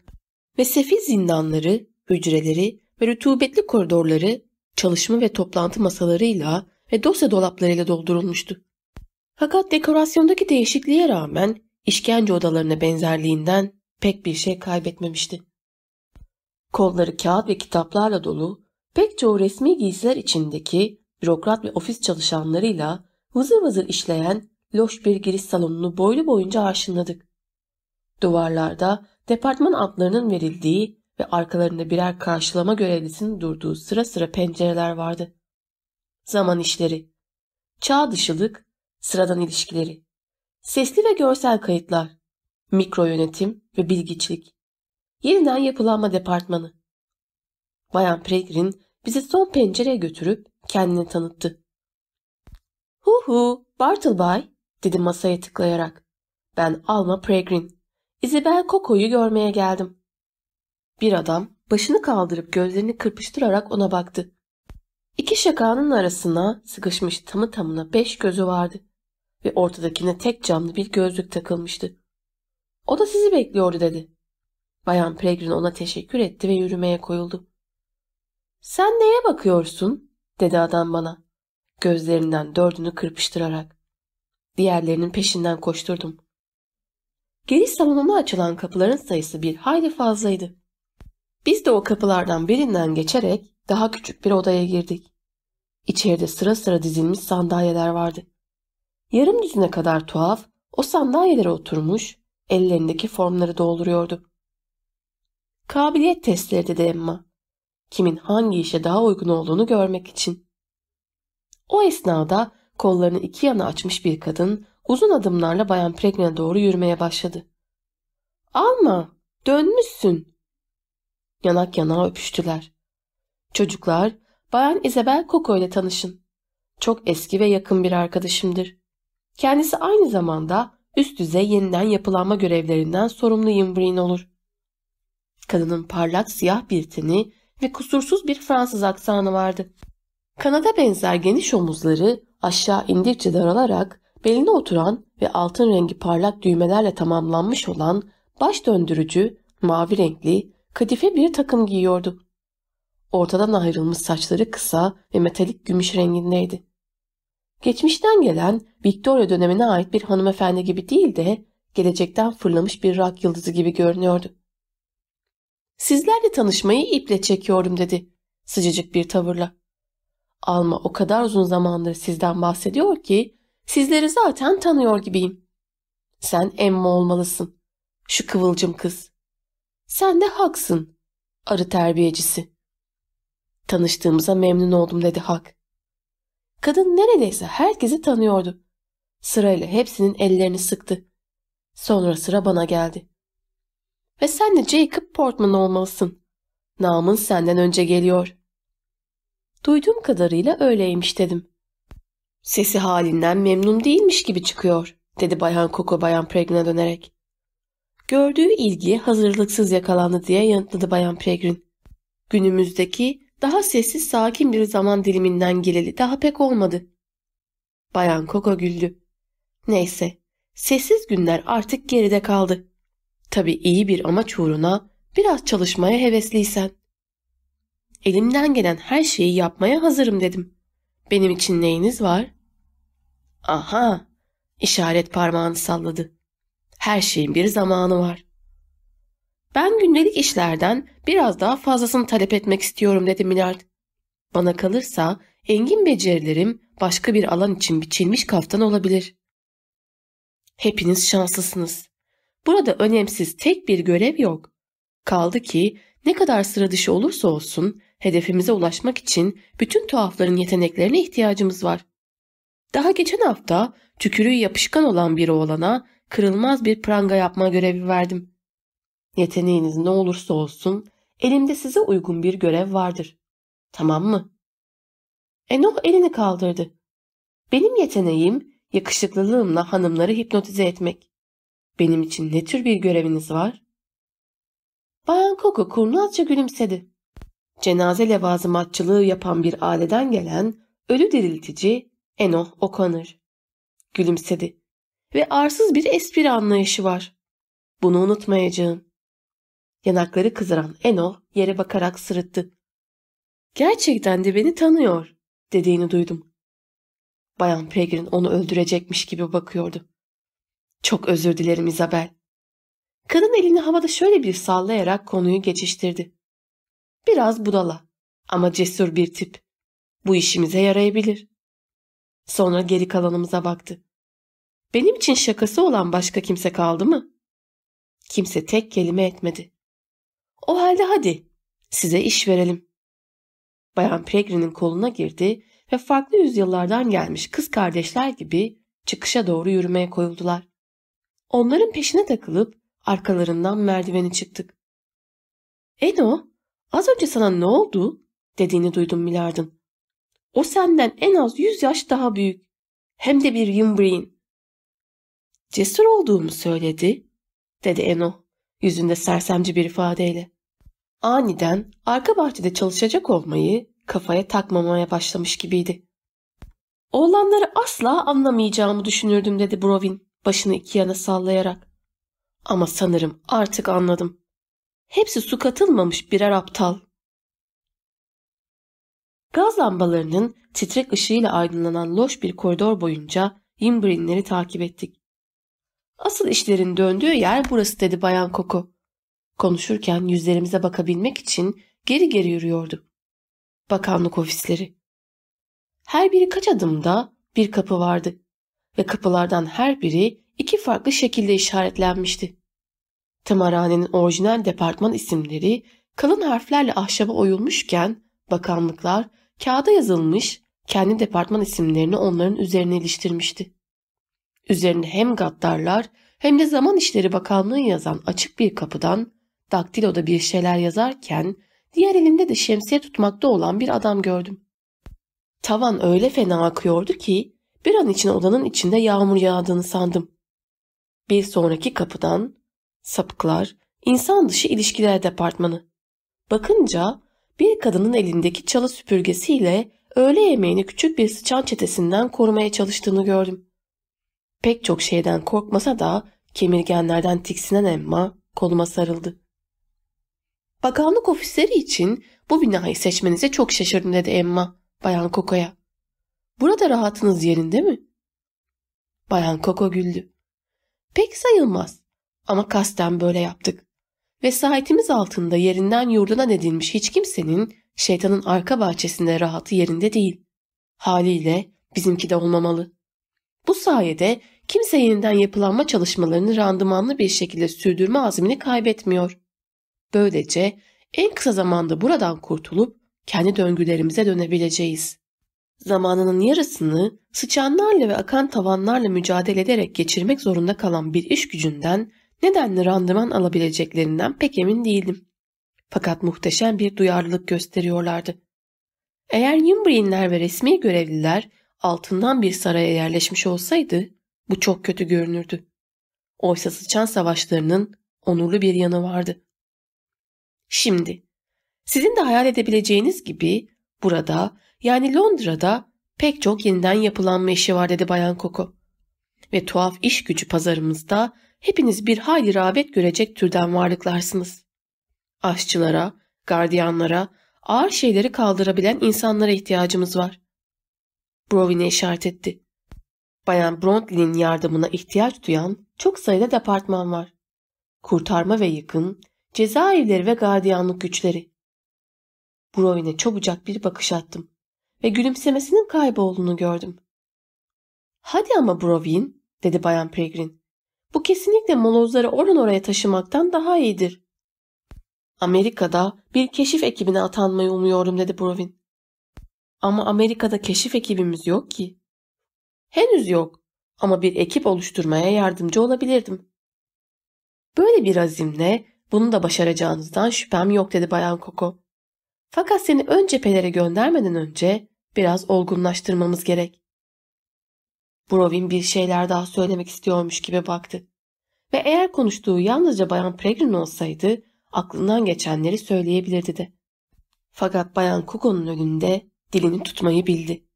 Ve sefil zindanları, hücreleri ve rütubetli koridorları çalışma ve toplantı masalarıyla ve dosya dolaplarıyla doldurulmuştu. Fakat dekorasyondaki değişikliğe rağmen işkence odalarına benzerliğinden pek bir şey kaybetmemişti. Kolları kağıt ve kitaplarla dolu, pek çoğu resmi giysiler içindeki bürokrat ve ofis çalışanlarıyla vızır vızır işleyen loş bir giriş salonunu boylu boyunca arşınladık. Duvarlarda departman adlarının verildiği ve arkalarında birer karşılama görevlisinin durduğu sıra sıra pencereler vardı. Zaman işleri, çağ dışılık, sıradan ilişkileri, sesli ve görsel kayıtlar, mikro yönetim ve bilgiçlik, yeniden yapılanma departmanı. Bayan Pregrin bizi son pencereye götürüp kendini tanıttı. Hu hu, Bartleby, dedi masaya tıklayarak. Ben Alma Pregrin. Isabel Coco'yu görmeye geldim. Bir adam başını kaldırıp gözlerini kırpıştırarak ona baktı. İki şakanın arasına sıkışmış tamı tamına beş gözü vardı ve ortadakine tek camlı bir gözlük takılmıştı. O da sizi bekliyordu dedi. Bayan Pregrin ona teşekkür etti ve yürümeye koyuldu. Sen neye bakıyorsun? dedi adam bana. Gözlerinden dördünü kırpıştırarak. Diğerlerinin peşinden koşturdum. Giriş salonuna açılan kapıların sayısı bir hayli fazlaydı. Biz de o kapılardan birinden geçerek daha küçük bir odaya girdik. İçeride sıra sıra dizilmiş sandalyeler vardı. Yarım düzine kadar tuhaf o sandalyelere oturmuş, ellerindeki formları dolduruyordu. Kabiliyet testleri dedi Emma. Kimin hangi işe daha uygun olduğunu görmek için. O esnada kollarını iki yana açmış bir kadın uzun adımlarla Bayan Pregrin'e doğru yürümeye başladı. Alma, dönmüşsün. Yanak yana öpüştüler. Çocuklar, Bayan Isabel Coco ile tanışın. Çok eski ve yakın bir arkadaşımdır. Kendisi aynı zamanda üst düzey yeniden yapılanma görevlerinden sorumlu Yimbreen olur. Kadının parlak siyah bir teni ve kusursuz bir Fransız aksanı vardı. Kanada benzer geniş omuzları aşağı indikçe daralarak beline oturan ve altın rengi parlak düğmelerle tamamlanmış olan baş döndürücü, mavi renkli, kadife bir takım giyiyordu. Ortadan ayrılmış saçları kısa ve metalik gümüş rengindeydi. Geçmişten gelen Victoria dönemine ait bir hanımefendi gibi değil de gelecekten fırlamış bir rak yıldızı gibi görünüyordu. Sizlerle tanışmayı iple çekiyorum dedi sıcacık bir tavırla. Alma o kadar uzun zamandır sizden bahsediyor ki sizleri zaten tanıyor gibiyim. Sen Emma olmalısın. Şu kıvılcım kız. Sen de haksın. Arı terbiyecisi. Tanıştığımıza memnun oldum dedi Hak. Kadın neredeyse herkesi tanıyordu. Sırayla hepsinin ellerini sıktı. Sonra sıra bana geldi. Ve sen de Jacob Portman olmalısın. Namın senden önce geliyor. Duyduğum kadarıyla öyleymiş dedim. Sesi halinden memnun değilmiş gibi çıkıyor, dedi Bayan Koko Bayan Pregrin'e dönerek. Gördüğü ilgiye hazırlıksız yakalandı diye yanıtladı Bayan Pregrin. Günümüzdeki daha sessiz sakin bir zaman diliminden geleli daha pek olmadı. Bayan Koko güldü. Neyse, sessiz günler artık geride kaldı. Tabii iyi bir amaç uğruna biraz çalışmaya hevesliysen. Elimden gelen her şeyi yapmaya hazırım dedim. Benim için neyiniz var? Aha, işaret parmağını salladı. Her şeyin bir zamanı var. Ben gündelik işlerden biraz daha fazlasını talep etmek istiyorum dedi Millard. Bana kalırsa engin becerilerim başka bir alan için biçilmiş kaftan olabilir. Hepiniz şanslısınız. Burada önemsiz tek bir görev yok. Kaldı ki ne kadar sıra dışı olursa olsun hedefimize ulaşmak için bütün tuhafların yeteneklerine ihtiyacımız var. Daha geçen hafta tükürüğü yapışkan olan bir oğlana kırılmaz bir pranga yapma görevi verdim. Yeteneğiniz ne olursa olsun elimde size uygun bir görev vardır. Tamam mı? Enoch elini kaldırdı. Benim yeteneğim yakışıklılığımla hanımları hipnotize etmek. Benim için ne tür bir göreviniz var? Bayan Coco kurnazca gülümsedi. Cenaze levazımatçılığı yapan bir aileden gelen ölü diriltici Enoch O'Connor. Gülümsedi. Ve arsız bir espri anlayışı var. Bunu unutmayacağım. Yanakları kızaran Eno yere bakarak sırıttı. Gerçekten de beni tanıyor dediğini duydum. Bayan Pegrin onu öldürecekmiş gibi bakıyordu. Çok özür dilerim Isabel. Kadın elini havada şöyle bir sallayarak konuyu geçiştirdi. Biraz budala ama cesur bir tip. Bu işimize yarayabilir. Sonra geri kalanımıza baktı. Benim için şakası olan başka kimse kaldı mı? Kimse tek kelime etmedi. O halde hadi size iş verelim. Bayan Pregrin'in koluna girdi ve farklı yüzyıllardan gelmiş kız kardeşler gibi çıkışa doğru yürümeye koyuldular. Onların peşine takılıp arkalarından merdiveni çıktık. Eno, az önce sana ne oldu? dediğini duydum Milard'ın. O senden en az yüz yaş daha büyük. Hem de bir Yumbreen. Cesur olduğumu söyledi, dedi Eno, yüzünde sersemci bir ifadeyle. Aniden arka bahçede çalışacak olmayı kafaya takmamaya başlamış gibiydi. Oğlanları asla anlamayacağımı düşünürdüm dedi Brovin başını iki yana sallayarak. Ama sanırım artık anladım. Hepsi su katılmamış birer aptal. Gaz lambalarının titrek ışığıyla aydınlanan loş bir koridor boyunca Yimbrinleri takip ettik. Asıl işlerin döndüğü yer burası dedi Bayan Koko. Konuşurken yüzlerimize bakabilmek için geri geri yürüyordu. Bakanlık ofisleri. Her biri kaç adımda bir kapı vardı ve kapılardan her biri iki farklı şekilde işaretlenmişti. Tımarhanenin orijinal departman isimleri kalın harflerle ahşaba oyulmuşken bakanlıklar kağıda yazılmış kendi departman isimlerini onların üzerine iliştirmişti. Üzerinde hem gaddarlar hem de zaman işleri bakanlığı yazan açık bir kapıdan daktiloda bir şeyler yazarken diğer elinde de şemsiye tutmakta olan bir adam gördüm. Tavan öyle fena akıyordu ki bir an için odanın içinde yağmur yağdığını sandım. Bir sonraki kapıdan sapıklar, insan dışı ilişkiler departmanı. Bakınca bir kadının elindeki çalı süpürgesiyle öğle yemeğini küçük bir sıçan çetesinden korumaya çalıştığını gördüm. Pek çok şeyden korkmasa da kemirgenlerden tiksinen Emma koluma sarıldı. Bakanlık ofisleri için bu binayı seçmenize çok şaşırdım dedi Emma Bayan Koko'ya. Burada rahatınız yerinde mi? Bayan Koko güldü. Pek sayılmaz ama kasten böyle yaptık. Vesayetimiz altında yerinden yurduna edilmiş hiç kimsenin şeytanın arka bahçesinde rahatı yerinde değil. Haliyle bizimki de olmamalı. Bu sayede kimse yeniden yapılanma çalışmalarını randımanlı bir şekilde sürdürme azmini kaybetmiyor. Böylece en kısa zamanda buradan kurtulup kendi döngülerimize dönebileceğiz. Zamanının yarısını sıçanlarla ve akan tavanlarla mücadele ederek geçirmek zorunda kalan bir iş gücünden nedenli randıman alabileceklerinden pek emin değildim. Fakat muhteşem bir duyarlılık gösteriyorlardı. Eğer Yumbriinler ve resmi görevliler altından bir saraya yerleşmiş olsaydı bu çok kötü görünürdü. Oysa sıçan savaşlarının onurlu bir yanı vardı. Şimdi sizin de hayal edebileceğiniz gibi burada yani Londra'da pek çok yeniden yapılanma işi var dedi Bayan Koko. Ve tuhaf iş gücü pazarımızda hepiniz bir hayli rağbet görecek türden varlıklarsınız. Aşçılara, gardiyanlara, ağır şeyleri kaldırabilen insanlara ihtiyacımız var. Brovin'e işaret etti. Bayan Brontley'nin yardımına ihtiyaç duyan çok sayıda departman var. Kurtarma ve yıkım, cezaevleri ve gardiyanlık güçleri. Brovin'e çabucak bir bakış attım ve gülümsemesinin kaybolduğunu gördüm. Hadi ama Brovin, dedi Bayan Pregrin. Bu kesinlikle molozları oradan oraya taşımaktan daha iyidir. Amerika'da bir keşif ekibine atanmayı umuyorum dedi Brovin. Ama Amerika'da keşif ekibimiz yok ki. Henüz yok ama bir ekip oluşturmaya yardımcı olabilirdim. Böyle bir azimle bunu da başaracağınızdan şüphem yok dedi Bayan Koko. Fakat seni ön cephelere göndermeden önce biraz olgunlaştırmamız gerek. Brovin bir şeyler daha söylemek istiyormuş gibi baktı. Ve eğer konuştuğu yalnızca Bayan Pregrin olsaydı aklından geçenleri söyleyebilirdi de. Fakat Bayan Koko'nun önünde dilini tutmayı bildi.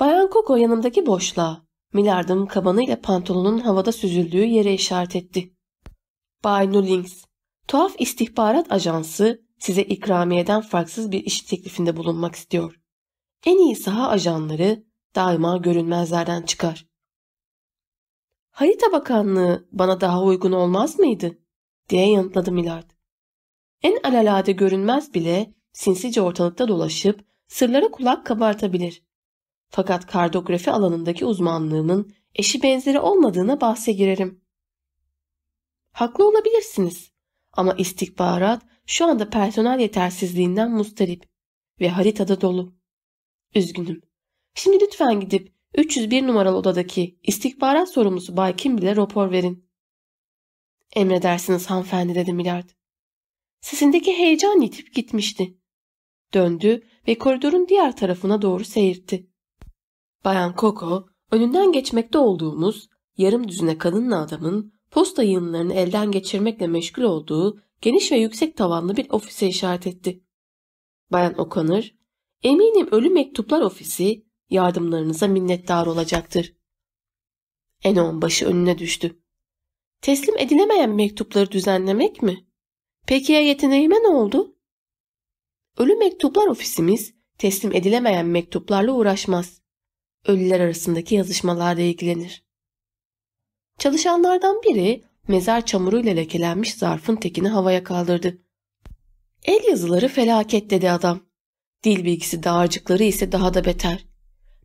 Bayan Koko yanımdaki boşluğa, Milard'ın kabanıyla pantolonun havada süzüldüğü yere işaret etti. Bay Nullings, tuhaf istihbarat ajansı size ikramiyeden farksız bir iş teklifinde bulunmak istiyor. En iyi saha ajanları daima görünmezlerden çıkar. Harita Bakanlığı bana daha uygun olmaz mıydı? diye yanıtladı Milard. En alalade görünmez bile sinsice ortalıkta dolaşıp sırlara kulak kabartabilir. Fakat kartografi alanındaki uzmanlığımın eşi benzeri olmadığına bahse girerim. Haklı olabilirsiniz. Ama istihbarat şu anda personel yetersizliğinden mustarip ve haritada dolu. Üzgünüm. Şimdi lütfen gidip 301 numaralı odadaki istihbarat sorumlusu Bay Kimball'e rapor verin. Emredersiniz hanımefendi dedi Millard. Sesindeki heyecan yitip gitmişti. Döndü ve koridorun diğer tarafına doğru seyirtti. Bayan Coco, önünden geçmekte olduğumuz yarım düzine kadınla adamın posta yığınlarını elden geçirmekle meşgul olduğu geniş ve yüksek tavanlı bir ofise işaret etti. Bayan O'Connor, eminim ölü mektuplar ofisi yardımlarınıza minnettar olacaktır. Enon başı önüne düştü. Teslim edilemeyen mektupları düzenlemek mi? Peki ya yeteneğime ne oldu? Ölü mektuplar ofisimiz teslim edilemeyen mektuplarla uğraşmaz. Ölüler arasındaki yazışmalarla ilgilenir. Çalışanlardan biri mezar çamuruyla lekelenmiş zarfın tekini havaya kaldırdı. El yazıları felaket dedi adam. Dil bilgisi dağarcıkları ise daha da beter.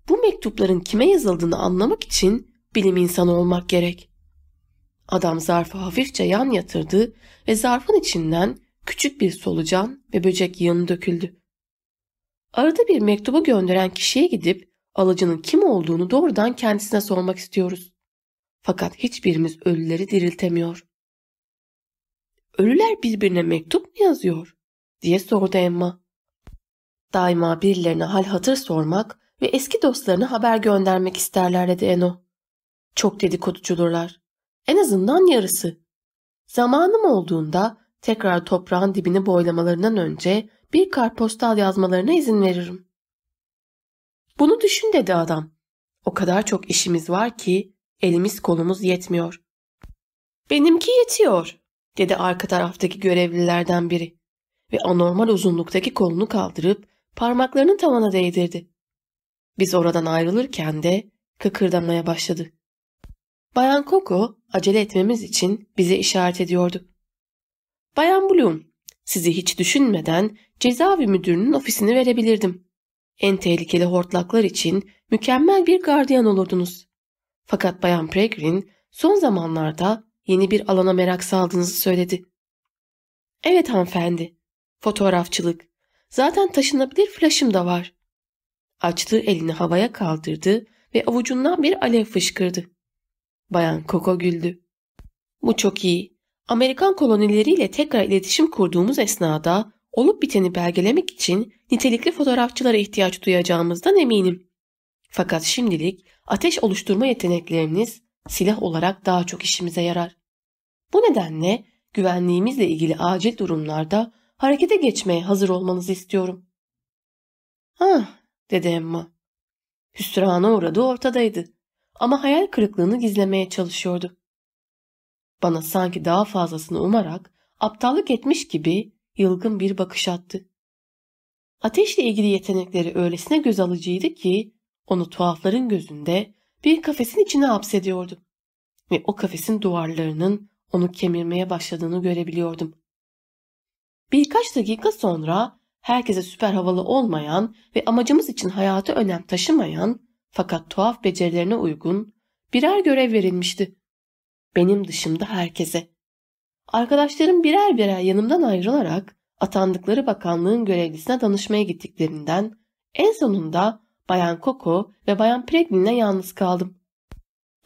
Bu mektupların kime yazıldığını anlamak için bilim insanı olmak gerek. Adam zarfı hafifçe yan yatırdı ve zarfın içinden küçük bir solucan ve böcek yığını döküldü. Arada bir mektubu gönderen kişiye gidip alıcının kim olduğunu doğrudan kendisine sormak istiyoruz. Fakat hiçbirimiz ölüleri diriltemiyor. Ölüler birbirine mektup mu yazıyor? diye sordu Emma. Daima birilerine hal hatır sormak ve eski dostlarına haber göndermek isterler dedi Eno. Çok dedikoducudurlar. En azından yarısı. Zamanım olduğunda tekrar toprağın dibini boylamalarından önce bir kartpostal yazmalarına izin veririm. Bunu düşün dedi adam. O kadar çok işimiz var ki elimiz kolumuz yetmiyor. Benimki yetiyor dedi arka taraftaki görevlilerden biri ve anormal uzunluktaki kolunu kaldırıp parmaklarını tavana değdirdi. Biz oradan ayrılırken de kıkırdamaya başladı. Bayan Coco acele etmemiz için bize işaret ediyordu. Bayan Bloom, sizi hiç düşünmeden cezaevi müdürünün ofisini verebilirdim. En tehlikeli hortlaklar için mükemmel bir gardiyan olurdunuz. Fakat Bayan Pregrin son zamanlarda yeni bir alana merak saldığınızı söyledi. Evet hanımefendi, fotoğrafçılık. Zaten taşınabilir flaşım da var. Açtığı elini havaya kaldırdı ve avucundan bir alev fışkırdı. Bayan Coco güldü. Bu çok iyi. Amerikan kolonileriyle tekrar iletişim kurduğumuz esnada olup biteni belgelemek için nitelikli fotoğrafçılara ihtiyaç duyacağımızdan eminim. Fakat şimdilik ateş oluşturma yetenekleriniz silah olarak daha çok işimize yarar. Bu nedenle güvenliğimizle ilgili acil durumlarda harekete geçmeye hazır olmanızı istiyorum. Ah, dedi Emma. Hüsrana uğradığı ortadaydı ama hayal kırıklığını gizlemeye çalışıyordu. Bana sanki daha fazlasını umarak aptallık etmiş gibi yılgın bir bakış attı. Ateşle ilgili yetenekleri öylesine göz alıcıydı ki onu tuhafların gözünde bir kafesin içine hapsediyordu ve o kafesin duvarlarının onu kemirmeye başladığını görebiliyordum. Birkaç dakika sonra herkese süper havalı olmayan ve amacımız için hayatı önem taşımayan fakat tuhaf becerilerine uygun birer görev verilmişti. Benim dışımda herkese. Arkadaşlarım birer birer yanımdan ayrılarak atandıkları bakanlığın görevlisine danışmaya gittiklerinden en sonunda Bayan Coco ve Bayan Preglin'le yalnız kaldım.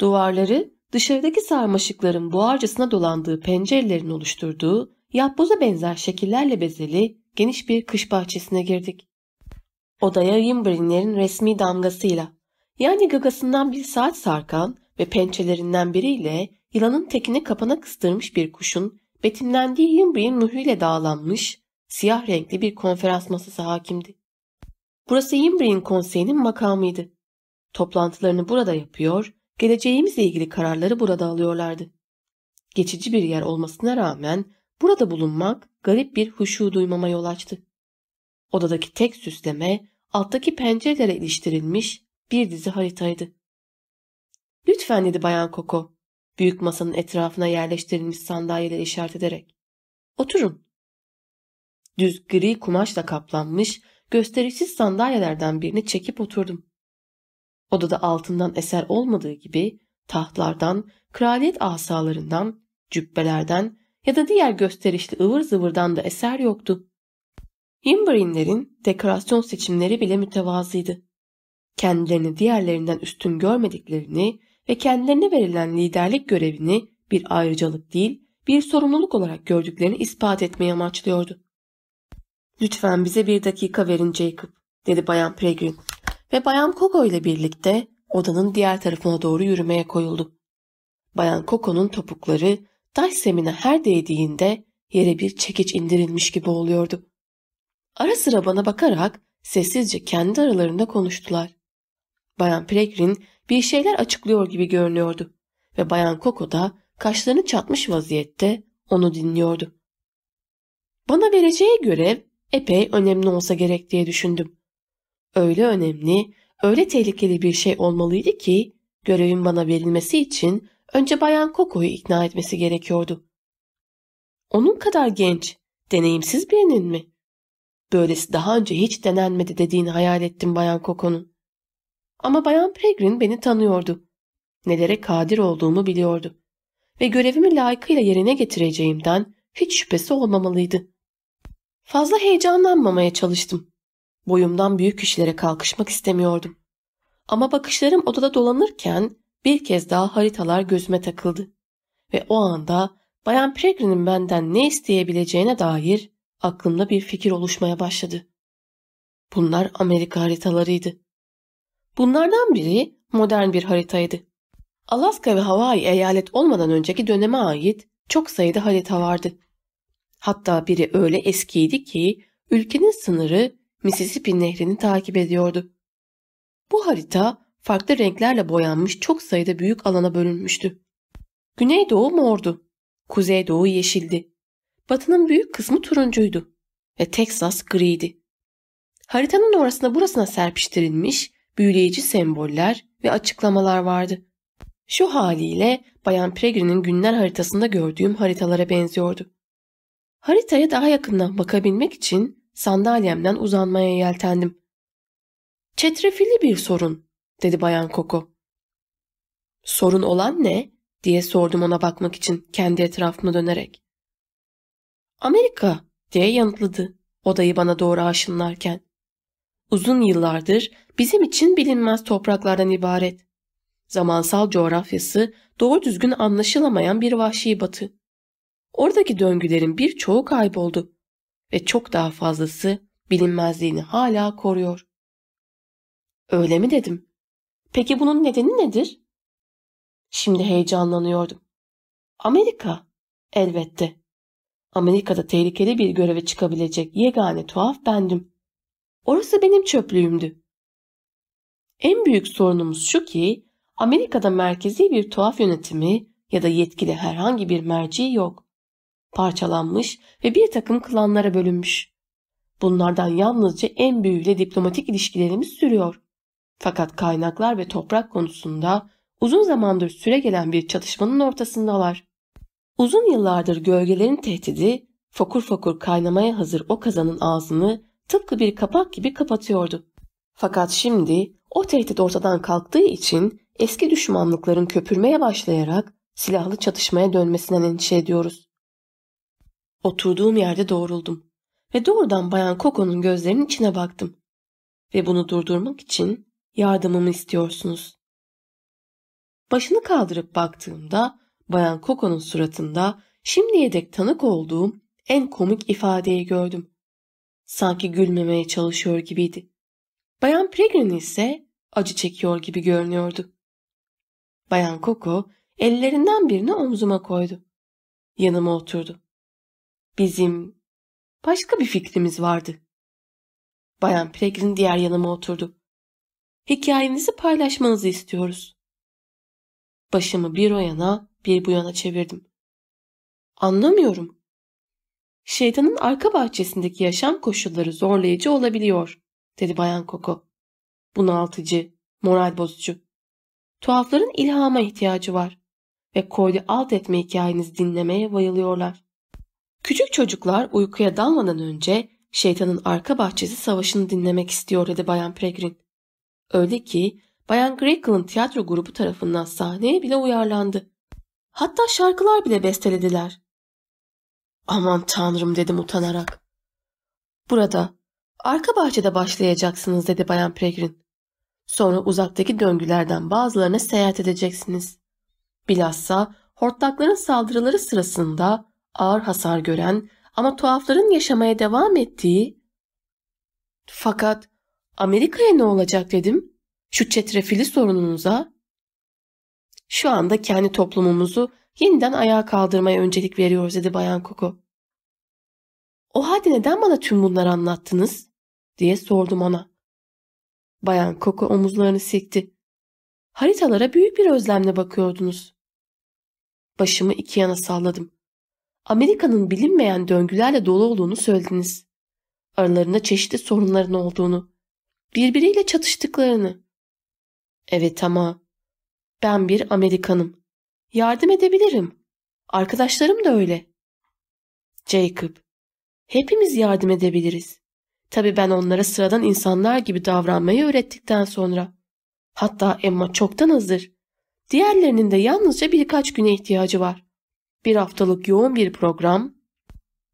Duvarları dışarıdaki sarmaşıkların buharcasına dolandığı pencerelerin oluşturduğu yapboza benzer şekillerle bezeli geniş bir kış bahçesine girdik. Odaya Yimbrin'lerin resmi damgasıyla yani gagasından bir saat sarkan ve pençelerinden biriyle yılanın tekini kapana kıstırmış bir kuşun betimlendiği Yimbrin mührüyle dağlanmış siyah renkli bir konferans masası hakimdi. Burası Yimbrin konseyinin makamıydı. Toplantılarını burada yapıyor, geleceğimizle ilgili kararları burada alıyorlardı. Geçici bir yer olmasına rağmen burada bulunmak garip bir huşu duymama yol açtı. Odadaki tek süsleme alttaki pencerelere iliştirilmiş bir dizi haritaydı. Lütfen dedi Bayan Koko, büyük masanın etrafına yerleştirilmiş sandalyeleri işaret ederek. Oturun. Düz gri kumaşla kaplanmış, gösterişsiz sandalyelerden birini çekip oturdum. Odada altından eser olmadığı gibi tahtlardan, kraliyet asalarından, cübbelerden ya da diğer gösterişli ıvır zıvırdan da eser yoktu. Himbarinlerin dekorasyon seçimleri bile mütevazıydı. Kendilerini diğerlerinden üstün görmediklerini ve kendilerine verilen liderlik görevini bir ayrıcalık değil, bir sorumluluk olarak gördüklerini ispat etmeye amaçlıyordu. Lütfen bize bir dakika verin Jacob, dedi Bayan Pregrin ve Bayan Coco ile birlikte odanın diğer tarafına doğru yürümeye koyuldu. Bayan Coco'nun topukları taş her değdiğinde yere bir çekiç indirilmiş gibi oluyordu. Ara sıra bana bakarak sessizce kendi aralarında konuştular. Bayan Pregrin bir şeyler açıklıyor gibi görünüyordu ve Bayan Coco da kaşlarını çatmış vaziyette onu dinliyordu. Bana vereceği görev epey önemli olsa gerek diye düşündüm. Öyle önemli, öyle tehlikeli bir şey olmalıydı ki görevin bana verilmesi için önce Bayan Coco'yu ikna etmesi gerekiyordu. Onun kadar genç, deneyimsiz birinin mi? Böylesi daha önce hiç denenmedi dediğini hayal ettim Bayan Coco'nun. Ama Bayan Pregrin beni tanıyordu. Nelere kadir olduğumu biliyordu. Ve görevimi layıkıyla yerine getireceğimden hiç şüphesi olmamalıydı. Fazla heyecanlanmamaya çalıştım. Boyumdan büyük işlere kalkışmak istemiyordum. Ama bakışlarım odada dolanırken bir kez daha haritalar gözüme takıldı. Ve o anda Bayan Pregrin'in benden ne isteyebileceğine dair aklımda bir fikir oluşmaya başladı. Bunlar Amerika haritalarıydı. Bunlardan biri modern bir haritaydı. Alaska ve Hawaii eyalet olmadan önceki döneme ait çok sayıda harita vardı. Hatta biri öyle eskiydi ki ülkenin sınırı Mississippi nehrini takip ediyordu. Bu harita farklı renklerle boyanmış çok sayıda büyük alana bölünmüştü. Güneydoğu mordu, kuzeydoğu yeşildi. Batının büyük kısmı turuncuydu ve Texas griydi. Haritanın orasına burasına serpiştirilmiş büyüleyici semboller ve açıklamalar vardı. Şu haliyle Bayan Pregrin'in günler haritasında gördüğüm haritalara benziyordu. Haritaya daha yakından bakabilmek için sandalyemden uzanmaya yeltendim. Çetrefilli bir sorun, dedi Bayan Koko. Sorun olan ne? diye sordum ona bakmak için kendi etrafıma dönerek. Amerika diye yanıtladı odayı bana doğru aşınlarken. Uzun yıllardır bizim için bilinmez topraklardan ibaret. Zamansal coğrafyası doğru düzgün anlaşılamayan bir vahşi batı. Oradaki döngülerin birçoğu kayboldu ve çok daha fazlası bilinmezliğini hala koruyor. Öyle mi dedim? Peki bunun nedeni nedir? Şimdi heyecanlanıyordum. Amerika, elbette. Amerika'da tehlikeli bir göreve çıkabilecek yegane tuhaf bendim. Orası benim çöplüğümdü. En büyük sorunumuz şu ki Amerika'da merkezi bir tuhaf yönetimi ya da yetkili herhangi bir merci yok. Parçalanmış ve bir takım klanlara bölünmüş. Bunlardan yalnızca en büyüğüyle diplomatik ilişkilerimiz sürüyor. Fakat kaynaklar ve toprak konusunda uzun zamandır süre gelen bir çatışmanın ortasındalar. Uzun yıllardır gölgelerin tehdidi fokur fokur kaynamaya hazır o kazanın ağzını tıpkı bir kapak gibi kapatıyordu. Fakat şimdi o tehdit ortadan kalktığı için eski düşmanlıkların köpürmeye başlayarak silahlı çatışmaya dönmesinden endişe ediyoruz. Oturduğum yerde doğruldum ve doğrudan Bayan Coco'nun gözlerinin içine baktım. Ve bunu durdurmak için yardımımı istiyorsunuz. Başını kaldırıp baktığımda Bayan Coco'nun suratında şimdiye dek tanık olduğum en komik ifadeyi gördüm. Sanki gülmemeye çalışıyor gibiydi. Bayan Pregrin ise acı çekiyor gibi görünüyordu. Bayan Coco ellerinden birini omzuma koydu. Yanıma oturdu. Bizim başka bir fikrimiz vardı. Bayan Pregrin diğer yanıma oturdu. Hikayenizi paylaşmanızı istiyoruz. Başımı bir o yana bir bu yana çevirdim. Anlamıyorum. Şeytanın arka bahçesindeki yaşam koşulları zorlayıcı olabiliyor, dedi Bayan Koko. Bunaltıcı, moral bozucu. Tuhafların ilhama ihtiyacı var ve koydu alt etme hikayenizi dinlemeye bayılıyorlar. Küçük çocuklar uykuya dalmadan önce şeytanın arka bahçesi savaşını dinlemek istiyor dedi Bayan Pregrin. Öyle ki Bayan Grekel'ın tiyatro grubu tarafından sahneye bile uyarlandı. Hatta şarkılar bile bestelediler. Aman tanrım dedim utanarak. Burada, arka bahçede başlayacaksınız dedi Bayan Pregrin. Sonra uzaktaki döngülerden bazılarına seyahat edeceksiniz. Bilhassa hortlakların saldırıları sırasında ağır hasar gören ama tuhafların yaşamaya devam ettiği fakat Amerika'ya ne olacak dedim. Şu çetrefilli sorununuza. Şu anda kendi toplumumuzu yeniden ayağa kaldırmaya öncelik veriyoruz dedi Bayan Koko. O halde neden bana tüm bunları anlattınız? diye sordum ona. Bayan Koko omuzlarını silkti. Haritalara büyük bir özlemle bakıyordunuz. Başımı iki yana salladım. Amerika'nın bilinmeyen döngülerle dolu olduğunu söylediniz. Aralarında çeşitli sorunların olduğunu, birbiriyle çatıştıklarını. Evet ama ben bir Amerikanım. Yardım edebilirim. Arkadaşlarım da öyle. Jacob, hepimiz yardım edebiliriz. Tabii ben onlara sıradan insanlar gibi davranmayı öğrettikten sonra. Hatta Emma çoktan hazır. Diğerlerinin de yalnızca birkaç güne ihtiyacı var. Bir haftalık yoğun bir program.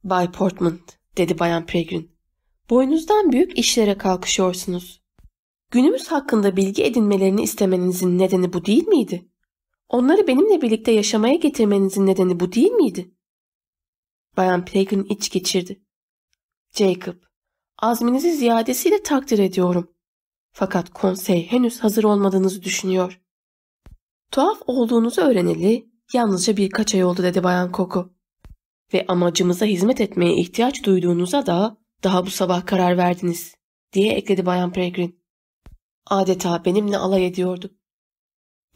Bay Portman, dedi Bayan Pregrin. Boynuzdan büyük işlere kalkışıyorsunuz. Günümüz hakkında bilgi edinmelerini istemenizin nedeni bu değil miydi? Onları benimle birlikte yaşamaya getirmenizin nedeni bu değil miydi? Bayan Pregrin iç geçirdi. Jacob, azminizi ziyadesiyle takdir ediyorum. Fakat konsey henüz hazır olmadığınızı düşünüyor. Tuhaf olduğunuzu öğreneli yalnızca birkaç ay oldu dedi Bayan Koko. Ve amacımıza hizmet etmeye ihtiyaç duyduğunuza da daha bu sabah karar verdiniz diye ekledi Bayan Peregrine. Adeta benimle alay ediyordu.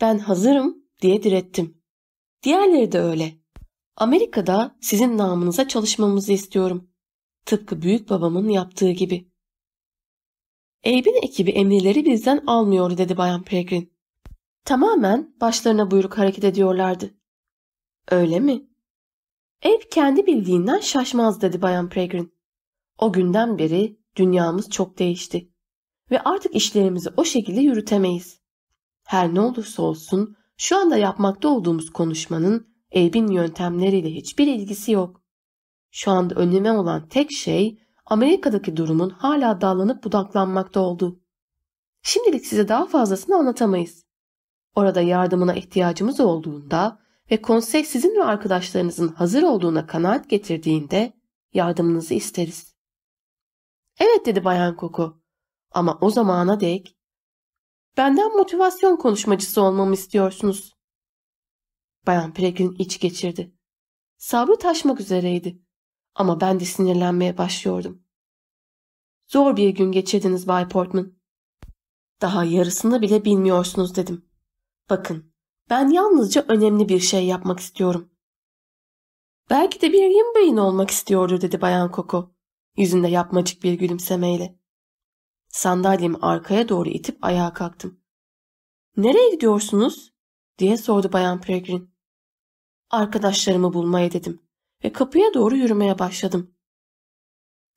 Ben hazırım diye direttim. Diğerleri de öyle. Amerika'da sizin namınıza çalışmamızı istiyorum. Tıpkı büyük babamın yaptığı gibi. Abe'in ekibi emirleri bizden almıyor dedi Bayan Peregrine. Tamamen başlarına buyruk hareket ediyorlardı. Öyle mi? Abe kendi bildiğinden şaşmaz dedi Bayan Peregrine. O günden beri dünyamız çok değişti. Ve artık işlerimizi o şekilde yürütemeyiz. Her ne olursa olsun şu anda yapmakta olduğumuz konuşmanın Abe'in yöntemleriyle hiçbir ilgisi yok. Şu anda önleme olan tek şey Amerika'daki durumun hala dallanıp budaklanmakta olduğu. Şimdilik size daha fazlasını anlatamayız. Orada yardımına ihtiyacımız olduğunda ve konsey sizin ve arkadaşlarınızın hazır olduğuna kanaat getirdiğinde yardımınızı isteriz. Evet dedi Bayan Koko. Ama o zamana dek benden motivasyon konuşmacısı olmamı istiyorsunuz. Bayan Peregrin iç geçirdi. Sabrı taşmak üzereydi. Ama ben de sinirlenmeye başlıyordum. Zor bir gün geçirdiniz Bay Portman. Daha yarısını bile bilmiyorsunuz dedim. Bakın, ben yalnızca önemli bir şey yapmak istiyorum. Belki de bir yimbeyin olmak istiyordur dedi Bayan Koko, yüzünde yapmacık bir gülümsemeyle. Sandalyemi arkaya doğru itip ayağa kalktım. Nereye gidiyorsunuz? diye sordu Bayan Peregrine. Arkadaşlarımı bulmaya dedim ve kapıya doğru yürümeye başladım.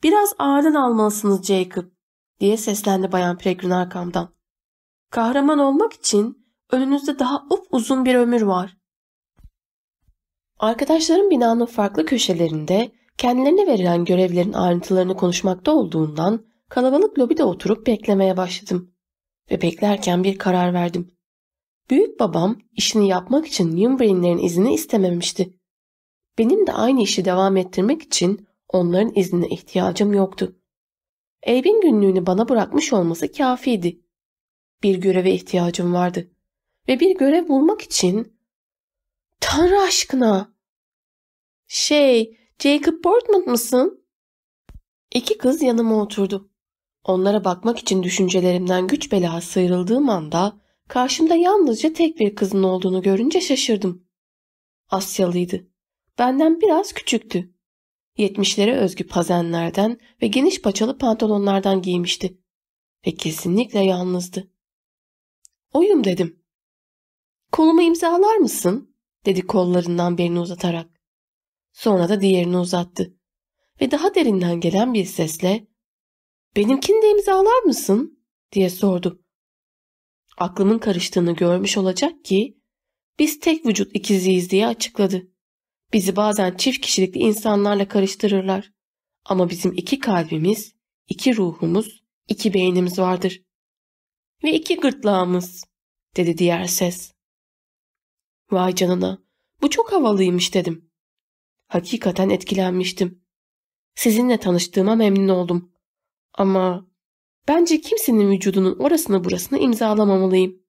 Biraz ağırdan almalısınız Jacob diye seslendi Bayan Peregrine arkamdan. Kahraman olmak için önünüzde daha up uzun bir ömür var. Arkadaşlarım binanın farklı köşelerinde kendilerine verilen görevlerin ayrıntılarını konuşmakta olduğundan kalabalık lobide oturup beklemeye başladım. Ve beklerken bir karar verdim. Büyük babam işini yapmak için Newbrain'lerin izni istememişti. Benim de aynı işi devam ettirmek için onların iznine ihtiyacım yoktu. Abe'in günlüğünü bana bırakmış olması kafiydi. Bir göreve ihtiyacım vardı. Ve bir görev bulmak için... Tanrı aşkına! Şey, Jacob Portman mısın? İki kız yanıma oturdu. Onlara bakmak için düşüncelerimden güç bela sıyrıldığım anda karşımda yalnızca tek bir kızın olduğunu görünce şaşırdım. Asyalıydı. Benden biraz küçüktü. Yetmişlere özgü pazenlerden ve geniş paçalı pantolonlardan giymişti. Ve kesinlikle yalnızdı. Oyum dedim. Kolumu imzalar mısın? dedi kollarından birini uzatarak. Sonra da diğerini uzattı. Ve daha derinden gelen bir sesle benimkini de imzalar mısın? diye sordu. Aklımın karıştığını görmüş olacak ki biz tek vücut ikiziyiz diye açıkladı. Bizi bazen çift kişilikli insanlarla karıştırırlar. Ama bizim iki kalbimiz, iki ruhumuz, iki beynimiz vardır. Ve iki gırtlağımız, dedi diğer ses. Vay canına, bu çok havalıymış dedim. Hakikaten etkilenmiştim. Sizinle tanıştığıma memnun oldum. Ama bence kimsenin vücudunun orasını burasını imzalamamalıyım.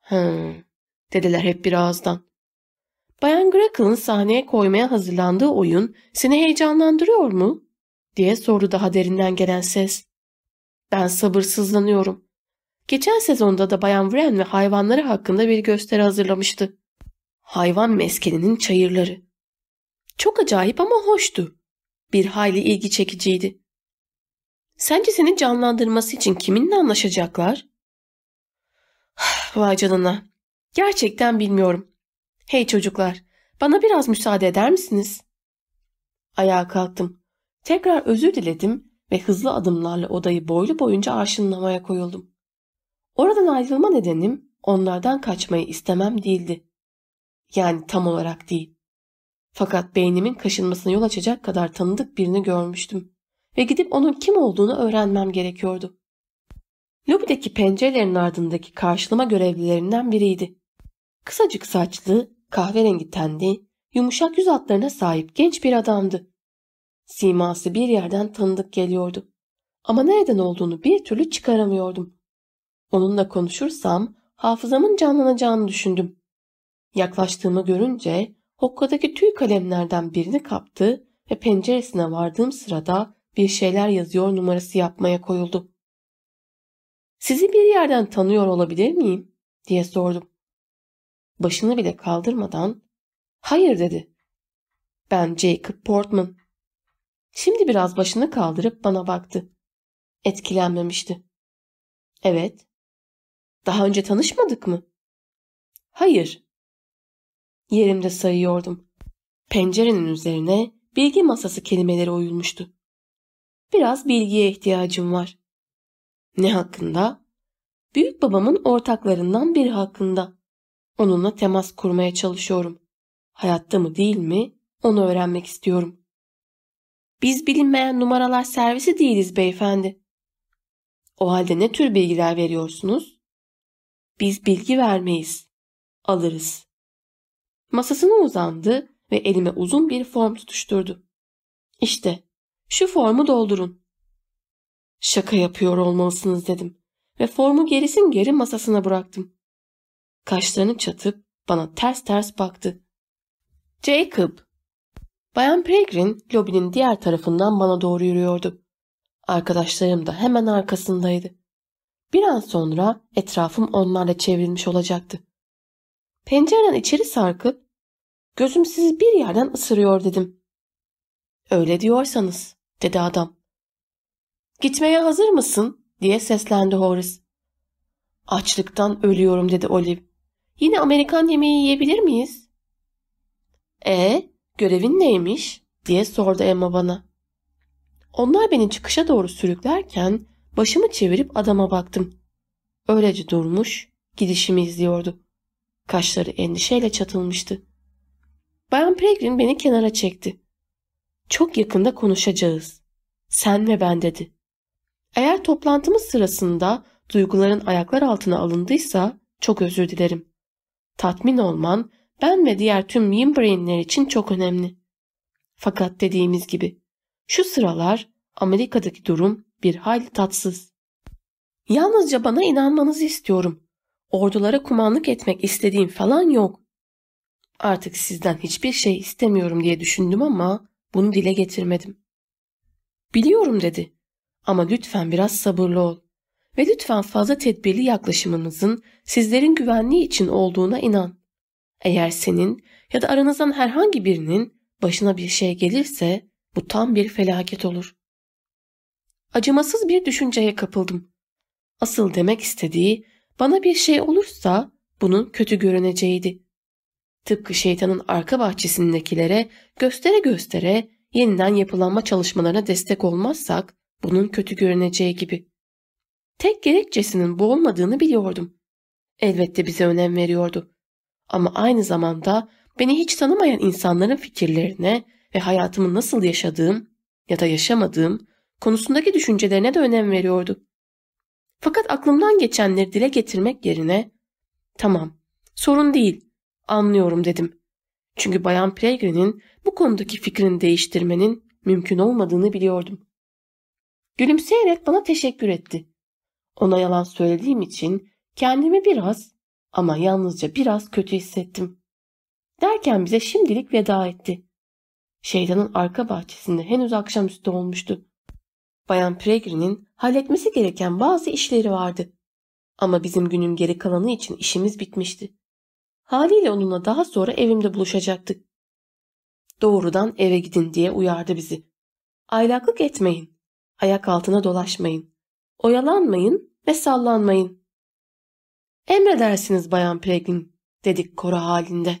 Hı, dediler hep bir ağızdan. Bayan Grackle'ın sahneye koymaya hazırlandığı oyun seni heyecanlandırıyor mu? diye sordu daha derinden gelen ses. Ben sabırsızlanıyorum. Geçen sezonda da Bayan Wren ve hayvanları hakkında bir gösteri hazırlamıştı. Hayvan meskeninin çayırları. Çok acayip ama hoştu. Bir hayli ilgi çekiciydi. Sence seni canlandırması için kiminle anlaşacaklar? Vay canına. Gerçekten bilmiyorum. Hey çocuklar, bana biraz müsaade eder misiniz? Ayağa kalktım. Tekrar özür diledim ve hızlı adımlarla odayı boylu boyunca arşınlamaya koyuldum. Oradan ayrılma nedenim onlardan kaçmayı istemem değildi. Yani tam olarak değil. Fakat beynimin kaşınmasına yol açacak kadar tanıdık birini görmüştüm ve gidip onun kim olduğunu öğrenmem gerekiyordu. Lobideki pencerelerin ardındaki karşılama görevlilerinden biriydi. Kısacık saçlı, kahverengi tenli, yumuşak yüz hatlarına sahip genç bir adamdı. Siması bir yerden tanıdık geliyordu. Ama nereden olduğunu bir türlü çıkaramıyordum. Onunla konuşursam hafızamın canlanacağını düşündüm. Yaklaştığımı görünce hokkadaki tüy kalemlerden birini kaptı ve penceresine vardığım sırada bir şeyler yazıyor numarası yapmaya koyuldu. Sizi bir yerden tanıyor olabilir miyim? diye sordum. Başını bile kaldırmadan hayır dedi. Ben Jacob Portman. Şimdi biraz başını kaldırıp bana baktı. Etkilenmemişti. Evet. Daha önce tanışmadık mı? Hayır. Yerimde sayıyordum. Pencerenin üzerine bilgi masası kelimeleri oyulmuştu. Biraz bilgiye ihtiyacım var. Ne hakkında? Büyük babamın ortaklarından biri hakkında. Onunla temas kurmaya çalışıyorum. Hayatta mı değil mi? Onu öğrenmek istiyorum. Biz bilinmeyen numaralar servisi değiliz beyefendi. O halde ne tür bilgiler veriyorsunuz? Biz bilgi vermeyiz. Alırız. Masasına uzandı ve elime uzun bir form tutuşturdu. İşte şu formu doldurun. Şaka yapıyor olmalısınız dedim ve formu gerisin geri masasına bıraktım. Kaşlarını çatıp bana ters ters baktı. Jacob. Bayan Peregrine lobinin diğer tarafından bana doğru yürüyordu. Arkadaşlarım da hemen arkasındaydı. Bir an sonra etrafım onlarla çevrilmiş olacaktı. Pencereden içeri sarkıp gözüm sizi bir yerden ısırıyor dedim. Öyle diyorsanız dedi adam. Gitmeye hazır mısın diye seslendi Horace. Açlıktan ölüyorum dedi Olive. Yine Amerikan yemeği yiyebilir miyiz? E, görevin neymiş? diye sordu Emma bana. Onlar beni çıkışa doğru sürüklerken başımı çevirip adama baktım. Öylece durmuş, gidişimi izliyordu. Kaşları endişeyle çatılmıştı. Bayan Peregrine beni kenara çekti. Çok yakında konuşacağız. Sen ve ben dedi. Eğer toplantımız sırasında duyguların ayaklar altına alındıysa çok özür dilerim. Tatmin olman ben ve diğer tüm Yimbrain'ler için çok önemli. Fakat dediğimiz gibi şu sıralar Amerika'daki durum bir hayli tatsız. Yalnızca bana inanmanızı istiyorum. Ordulara kumanlık etmek istediğim falan yok. Artık sizden hiçbir şey istemiyorum diye düşündüm ama bunu dile getirmedim. Biliyorum dedi ama lütfen biraz sabırlı ol ve lütfen fazla tedbirli yaklaşımınızın sizlerin güvenliği için olduğuna inan. Eğer senin ya da aranızdan herhangi birinin başına bir şey gelirse bu tam bir felaket olur. Acımasız bir düşünceye kapıldım. Asıl demek istediği bana bir şey olursa bunun kötü görüneceğiydi. Tıpkı şeytanın arka bahçesindekilere göstere göstere yeniden yapılanma çalışmalarına destek olmazsak bunun kötü görüneceği gibi. tek gerekçesinin bu olmadığını biliyordum. Elbette bize önem veriyordu. Ama aynı zamanda beni hiç tanımayan insanların fikirlerine ve hayatımı nasıl yaşadığım ya da yaşamadığım konusundaki düşüncelerine de önem veriyordu. Fakat aklımdan geçenleri dile getirmek yerine tamam sorun değil anlıyorum dedim. Çünkü Bayan Peregrine'in bu konudaki fikrini değiştirmenin mümkün olmadığını biliyordum. Gülümseyerek bana teşekkür etti. Ona yalan söylediğim için kendimi biraz ama yalnızca biraz kötü hissettim. Derken bize şimdilik veda etti. Şeytanın arka bahçesinde henüz akşamüstü olmuştu. Bayan Peregrine'in halletmesi gereken bazı işleri vardı. Ama bizim günün geri kalanı için işimiz bitmişti. Haliyle onunla daha sonra evimde buluşacaktık. Doğrudan eve gidin diye uyardı bizi. Aylaklık etmeyin. Ayak altına dolaşmayın. Oyalanmayın ve sallanmayın. Emredersiniz Bayan Peregrine dedik kora halinde.